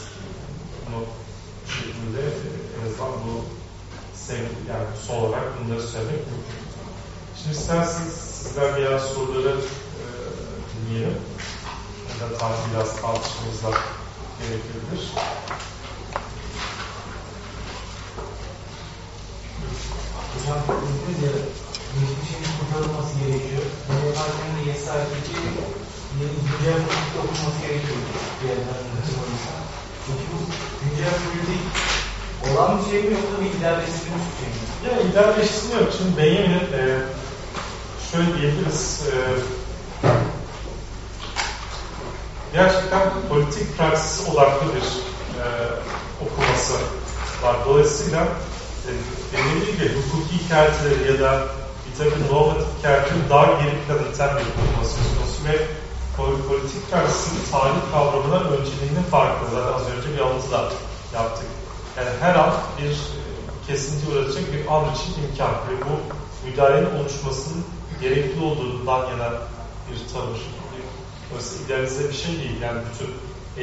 A: Bunu şeklinde en azından bu yani son olarak bunları söylemek mümkün. Şimdi isterseniz sizler diğer soruları e, dinleyelim. Ya da tarzı biraz tartışmamız da gerekebilir.
K: Hocam dediniz ya, geçmişin kurtarılması gerekiyor. Bunu yeni güncel politik okunması gerekiyor. Yerden açılmalıysa. Peki bu güncel politik olan bir şey mi yoksa bir ilerleştirilmiş bir şey mi?
A: Ya ilerleştirme yok. Şimdi Benjamin'in e, şöyle diyebiliriz. E, gerçekten politik praksis odaklı bir e, okuması var. Dolayısıyla e, denildiği gibi hukuki kerteleri ya da takım normatif kerteleri daha geri plana bir okuması söz konusu ve politik praksisin tarih kavramına önceliğinin farklı. Zaten az önce bir alıntı da yaptık. Yani her an bir e, kesinti uğratacak bir an için imkan ve bu müdahalenin oluşmasının gerekli olduğundan yana bir tavır. Dolayısıyla idealize bir şey değil. Yani bütün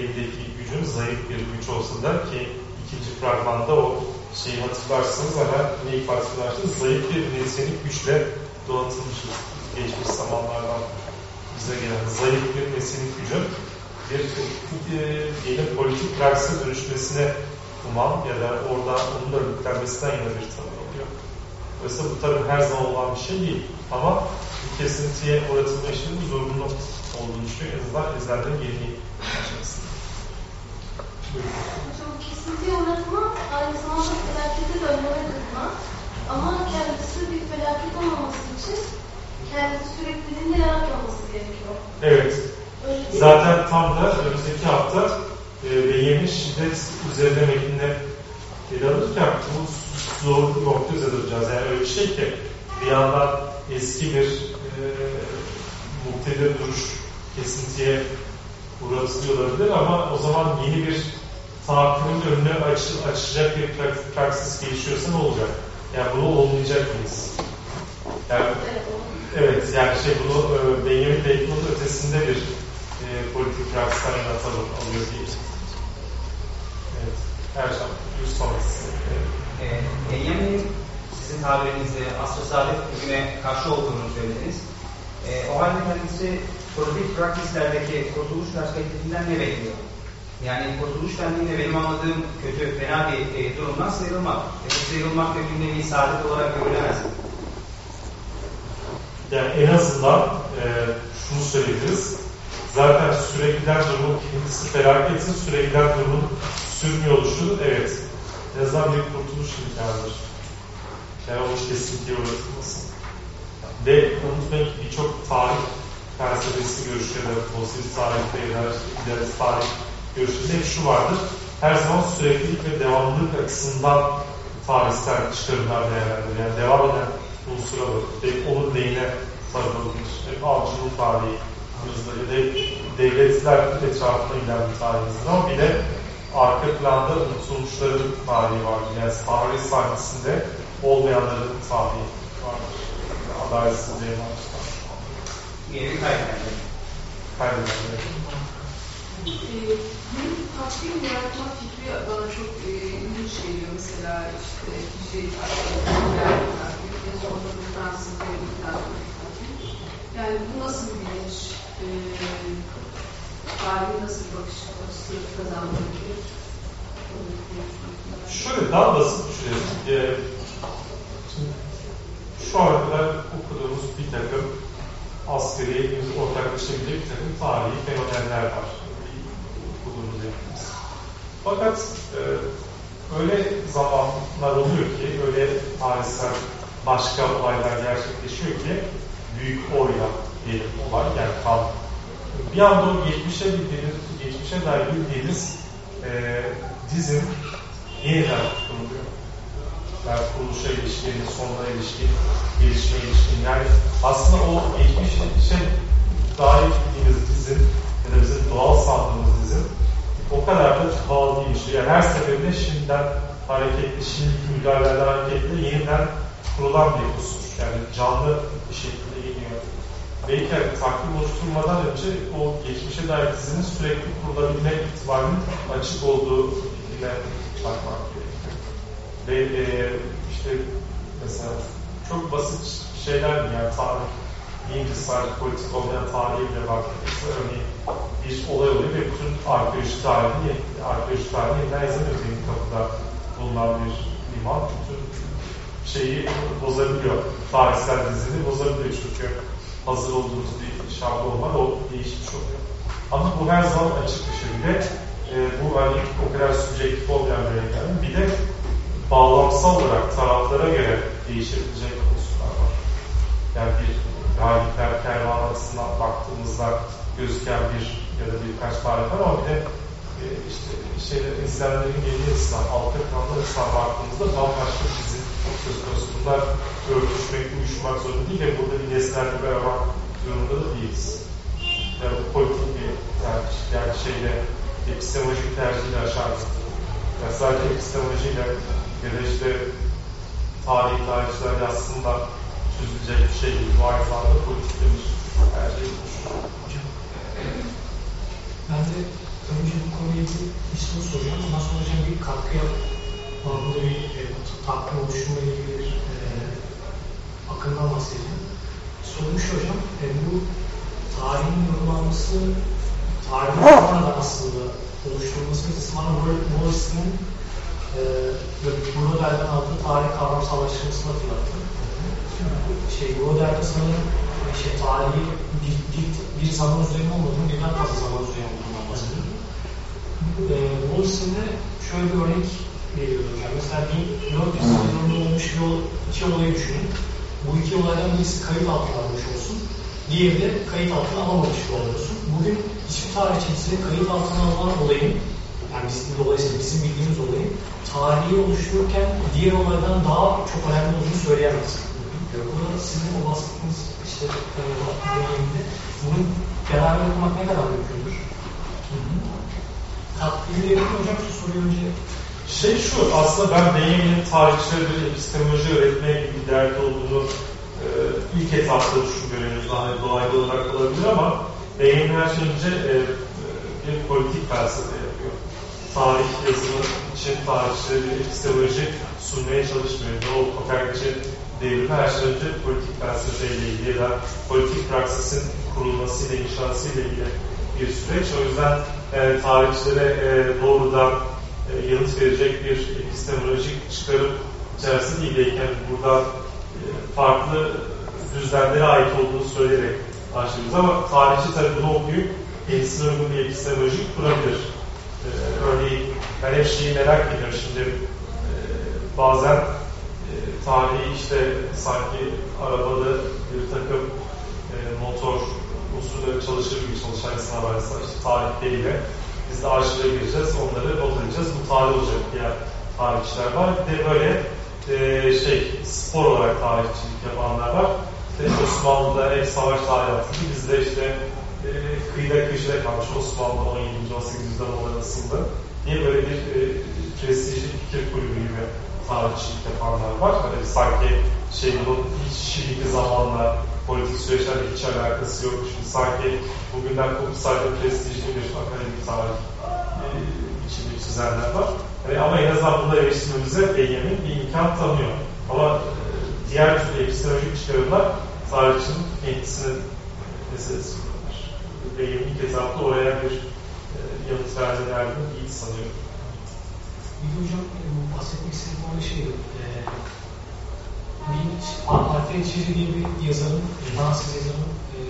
A: eldeki gücün zayıf bir güç olsa da ki ikinci fragmanda o şeyi hatırlarsınız ama ne ifade edersiniz? Zayıf bir nesenik güçle donatılmışız geçmiş zamanlardan bize gelen zayıf bir nesenik gücün bir e, diyelim politik praksise dönüşmesine uman ya da orada onun da yüklenmesinden yana bir tanım oluyor. Dolayısıyla bu tabii her zaman olan bir şey değil. Ama bir kesintiye uğratılma işinin zorunlu olduğunu düşünüyor. En azından izlerden yeni aşamasında.
F: Hocam kesintiye uğratma aynı zamanda felakete dönmeme kırma. Ama kendisi bir felaket olmaması için kendisi sürekliliğinde yaratmaması gerekiyor.
A: Evet. Zaten tam da önümüzdeki hafta e, ve yeni şiddet üzerine metinle ele alırken bu zor nokta üzerinde. Yani öyle bir şey ki bir yandan eski bir e, muktedir duruş kesintiye uğratılıyor olabilir ama o zaman yeni bir tahkimin önüne aç, açacak bir praksis gelişiyorsa ne olacak? Yani bunu olmayacak mıyız? Yani, evet, yani şey bunu e, Benjamin Bacon'un ötesinde bir e, politik praksisten yaratalım alıyor diye. Evet, Ercan, yüz sonrası.
L: Evet. E, Benjamin'in sizin tabirinizde asr-ı saadet bugüne karşı olduğunu söylediniz. E, o halde kendisi politik praksislerdeki kurtuluş perspektifinden ne bekliyor? Yani kurtuluş dendiğinde benim anladığım kötü, fena bir e, durumdan sıyrılmak. E, sıyrılmak da bir nevi olarak görülemez.
A: Yani en azından e, şunu söyleyebiliriz. Zaten sürekliler durumun kendisi felaketin sürekliler durumun sürmüyor oluşu evet. En azından bir kurtuluş imkanıdır. Yani onun kesintiye uğratılması. Ve unutmayın ki birçok tarih felsefesi da pozitif da idealist tarih görüşünde hep şu vardır. Her zaman süreklilik ve devamlılık açısından tarihsel çıkarımlar değerlendirilir. Yani devam eden unsura bakır. Hep onun lehine sarılır. Hep avcılık tarihi ya da devletler etrafında bir tarihimizdir ama bir de arka planda unutulmuşların tarihi vardır. Yani tarih sahnesinde olmayanların tarihi vardır. Adaletsizliğe başlar.
L: Yeni kaydedenler.
A: Kaydedenler.
M: Ee, Benim takvim yaratma fikri bana çok e, ilginç geliyor. Mesela işte şey takvim, sonra bu Fransız devlet takvim. Yani bu nasıl bir bilinç? E, tarihi nasıl bir bakış açısı kazandırabilir?
A: Şöyle daha basit düşünelim. Ee, şu ana okuduğumuz bir takım askeri, ortaklaşabilecek bir takım tarihi fenomenler var. Fakat e, öyle zamanlar oluyor ki, öyle tarihsel başka olaylar gerçekleşiyor ki büyük oyla diyelim olay yani kan. Bir anda o geçmişe bildiğiniz, geçmişe dair bildiğiniz e, dizin yeniden kuruluyor. Yani kuruluşa ilişkin, sonuna ilişkin, gelişme ilişkin. Yani aslında o geçmişe dair bildiğimiz dizin ya da bizim doğal sandığımız dizin o kadar da bağlı değil. Yani her seferinde şimdiden hareketli, şimdiki müdahalelerden hareketli yeniden kurulan bir kusur. Yani canlı bir şekilde geliyor. Belki yani takvim oluşturmadan önce o geçmişe dair dizinin sürekli kurulabilme ihtimalinin açık olduğu fikrine bakmak gerekiyor. Ve e, işte mesela çok basit şeyler mi yani tarih deyince sadece politik olmayan tarihe bile baktığımızda örneğin bir olay oluyor ve bütün arkeoloji tarihini, arkeoloji tarihini yeniden yazamıyoruz yeni kapıda bulunan bir liman. Bütün şeyi bozabiliyor. Tarihsel dizini bozabiliyor çünkü hazır olduğunuz bir şablon var, o değişmiş oluyor. Ama bu her zaman açık bir. Bir e, bu hani o kadar sübjektif olmayan bir renklerin bir de bağlamsal olarak taraflara göre değişebilecek unsurlar var. Yani bir galipler kervan açısından baktığımızda gözüken bir ya da birkaç var ama bir de e, işte şeyler, izlenlerin geri açısından, altta kalanlar açısından baktığımızda bambaşka bizim söz konusu. Bunlar örtüşmek, uyuşmak zorunda değil ve burada bir nesnellik aramak zorunda da değiliz. Yani bu politik bir yani, yani şeyle epistemolojik tercihiyle aşar yani sadece epistemolojiyle ya da işte tarih tarihçiler aslında çözülecek bir şey değil. Bu aynı politik bir tercih
N: Hocam, ben de önce bu konuya bir, bir soru soracağım. Ondan sonra hocam bir katkı yap. Burada bir e, takvim oluşturma ilgili bir e, akımdan bahsedeceğim. Sorum şu hocam, e, bu tarihin yorumlanması, tarihin sonradan aslında oluşturulması bana Wallace'ın e, Broder'den aldığı tarih kavramsallaştırmasını hatırlattı. Şey, Broder'de sanırım şey, tarihi bir, bir, bir zaman üzerine olmadığını birden fazla zaman üzerine. E, Wallace'ın de şöyle bir örnek veriyor hocam. Mesela 1400 yılında olmuş bir iki olayı düşünün. Bu iki olaydan birisi kayıt altına almış olsun. Diğeri de kayıt altına alamamış bir. Bugün hiçbir tarihçisi kayıt altına alınan olayın yani bizim, dolayısıyla bizim bildiğimiz olayın tarihi oluştururken diğer olaydan daha çok önemli olduğunu söyleyemez. Burada sizin o bahsettiğiniz işte deneyimde bunu beraber okumak ne kadar mümkündür? Verin hocam şu soruyu önce
A: şey şu, aslında ben Benjamin'in tarihçilere bir epistemoloji öğretmeye gibi bir derdi olduğunu e, ilk etapta düşünüyorum. Hani dolaylı olarak olabilir ama Benjamin her şey önce e, bir politik felsefe yapıyor. Tarih yazımı için tarihçilere bir epistemoloji sunmaya çalışmıyor. O Kopernikçi devrimi her şey önce politik felsefeyle ilgili ya da politik praksisin kurulmasıyla, inşasıyla ilgili bir süreç. O yüzden e, tarihçilere e, doğrudan e, yanıt verecek bir epistemolojik çıkarım içerisindeyken burada e, farklı düzlemlere ait olduğunu söyleyerek başlıyoruz. Ama tarihçi tabii bunu okuyup kendisine uygun bir epistemolojik kurabilir. E, örneğin ben hep şeyi merak ediyorum şimdi e, bazen e, tarihi işte sanki arabada bir takım e, motor usulü çalışır gibi çalışan insan varsa işte tarihleriyle biz de arşive gireceğiz, onları not. Bu tarih olacak diğer tarihçiler var. Bir de böyle e, şey spor olarak tarihçilik yapanlar var. İşte Osmanlı'da hep savaş tarihi yaptı. Bizde işte e, kıyıda köşede kalmış Osmanlı 17. 18. yüzyılda olan nasıldı diye böyle bir e, prestijli fikir kulübü gibi tarihçilik yapanlar var. Hani sanki şey bunun hiç şimdiki zamanla politik süreçlerle hiç alakası yokmuş. Sanki bugünden kopup sadece prestijli bir akademik tarih e, içinde çizenler var. Yani ama en azından bunda eleştirmemize Benjamin bir imkan tanıyor. Ama e, diğer türlü epistemolojik çıkarımlar tarihçinin kendisinin meselesi bunlar. Benjamin ilk etapta oraya bir e, yanıt vermelerdi iyi sanıyorum.
N: Bir hocam e, bahsetmek istediğim olan şey e, bir Alfred Çeri diye bir yazarın, Fransız yazarın e,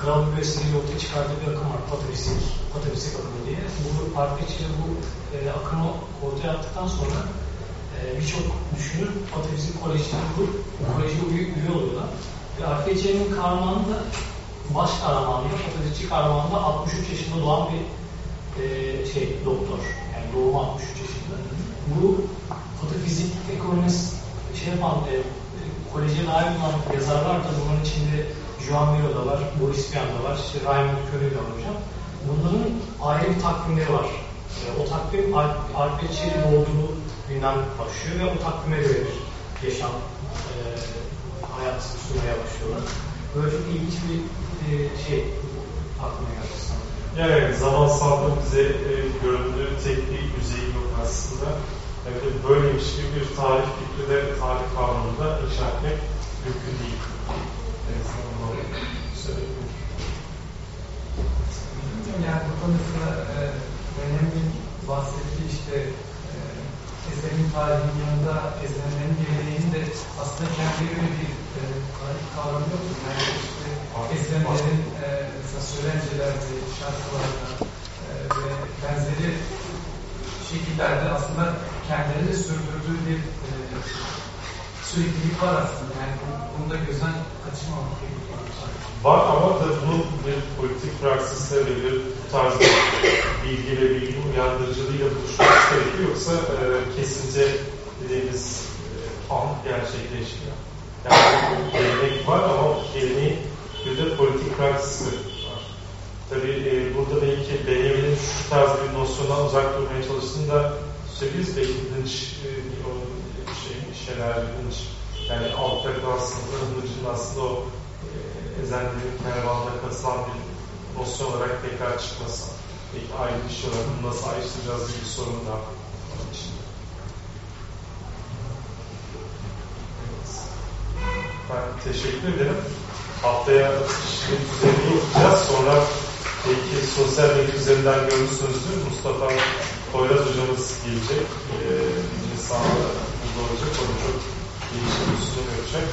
N: Kral Üniversitesi'yle ortaya çıkardığı bir akım var, patristik, patristik akımı diye. Bu Alfred Çeri bu e, akımı ortaya attıktan sonra e, birçok düşünür patristik kolejini kurup bu koleje üye, üye oluyorlar. Ve Alfred Çeri'nin kahramanı da baş kahramanıyla, patristik kahramanı da 63 yaşında doğan bir e, şey doktor. Yani doğumu 63 yaşında. Bu fotofizik ekonomist şey yapan e, koleje dahil olan yazarlar da bunun içinde Joan Miro da var, Boris Vian da var, işte Raymond de var hocam. Bunların ayrı bir takvimleri var. E, o takvim Alfred Çeri doğduğu günden başlıyor ve o takvime göre bir yaşam e, hayat sürmeye başlıyorlar. Böyle çok ilginç bir e, şey aklıma geldi.
A: Yani zamansalda bize e, göründüğü tek bir yüzey yok aslında. Böyleymiş gibi bir tarih fikri de tarih kavramında inşa etmek mümkün değil.
K: Yani bu konuda e, Benjamin bahsettiği işte e, eserin tarihinin yanında eserlerin geleneğinin de aslında kendi öyle bir e, tarih kavramı yok. Yani işte eserlerin e, mesela söylencelerde, şarkılarda e, ve benzeri şekillerde aslında kendileri de sürdürdüğü bir e, süreklilik var aslında. Yani bu, bunu da gözden kaçırmamak gerekiyor.
A: Var ama da bunun bir politik praksisle ve bir tarz bilgi ve bilgi uyandırıcılığıyla buluşması gerekiyor. Yoksa e, kesince dediğimiz e, an gerçekleşmiyor. Yani gelenek var ama geleneğin bir de politik praksisi var. Tabii e, burada belki Benjamin'in şu tarz bir nosyondan uzak durmaya çalıştığında söyleriz belki Lynch, e, o şey, Şener Lynch, yani alt aslında Lynch'in aslında o e, ezenlerin kervanına katılan bir nosyon olarak tekrar çıkması. Belki ayrı bir olarak bunu nasıl ayrıştıracağız diye bir sorun da. Ben teşekkür ederim. Haftaya şirket üzerine. Sonra belki sosyal medya üzerinden görmüşsünüzdür. Mustafa Poyraz hocamız gelecek. Ee, bir insanla burada olacak. O da çok değişik bir sunum yapacak.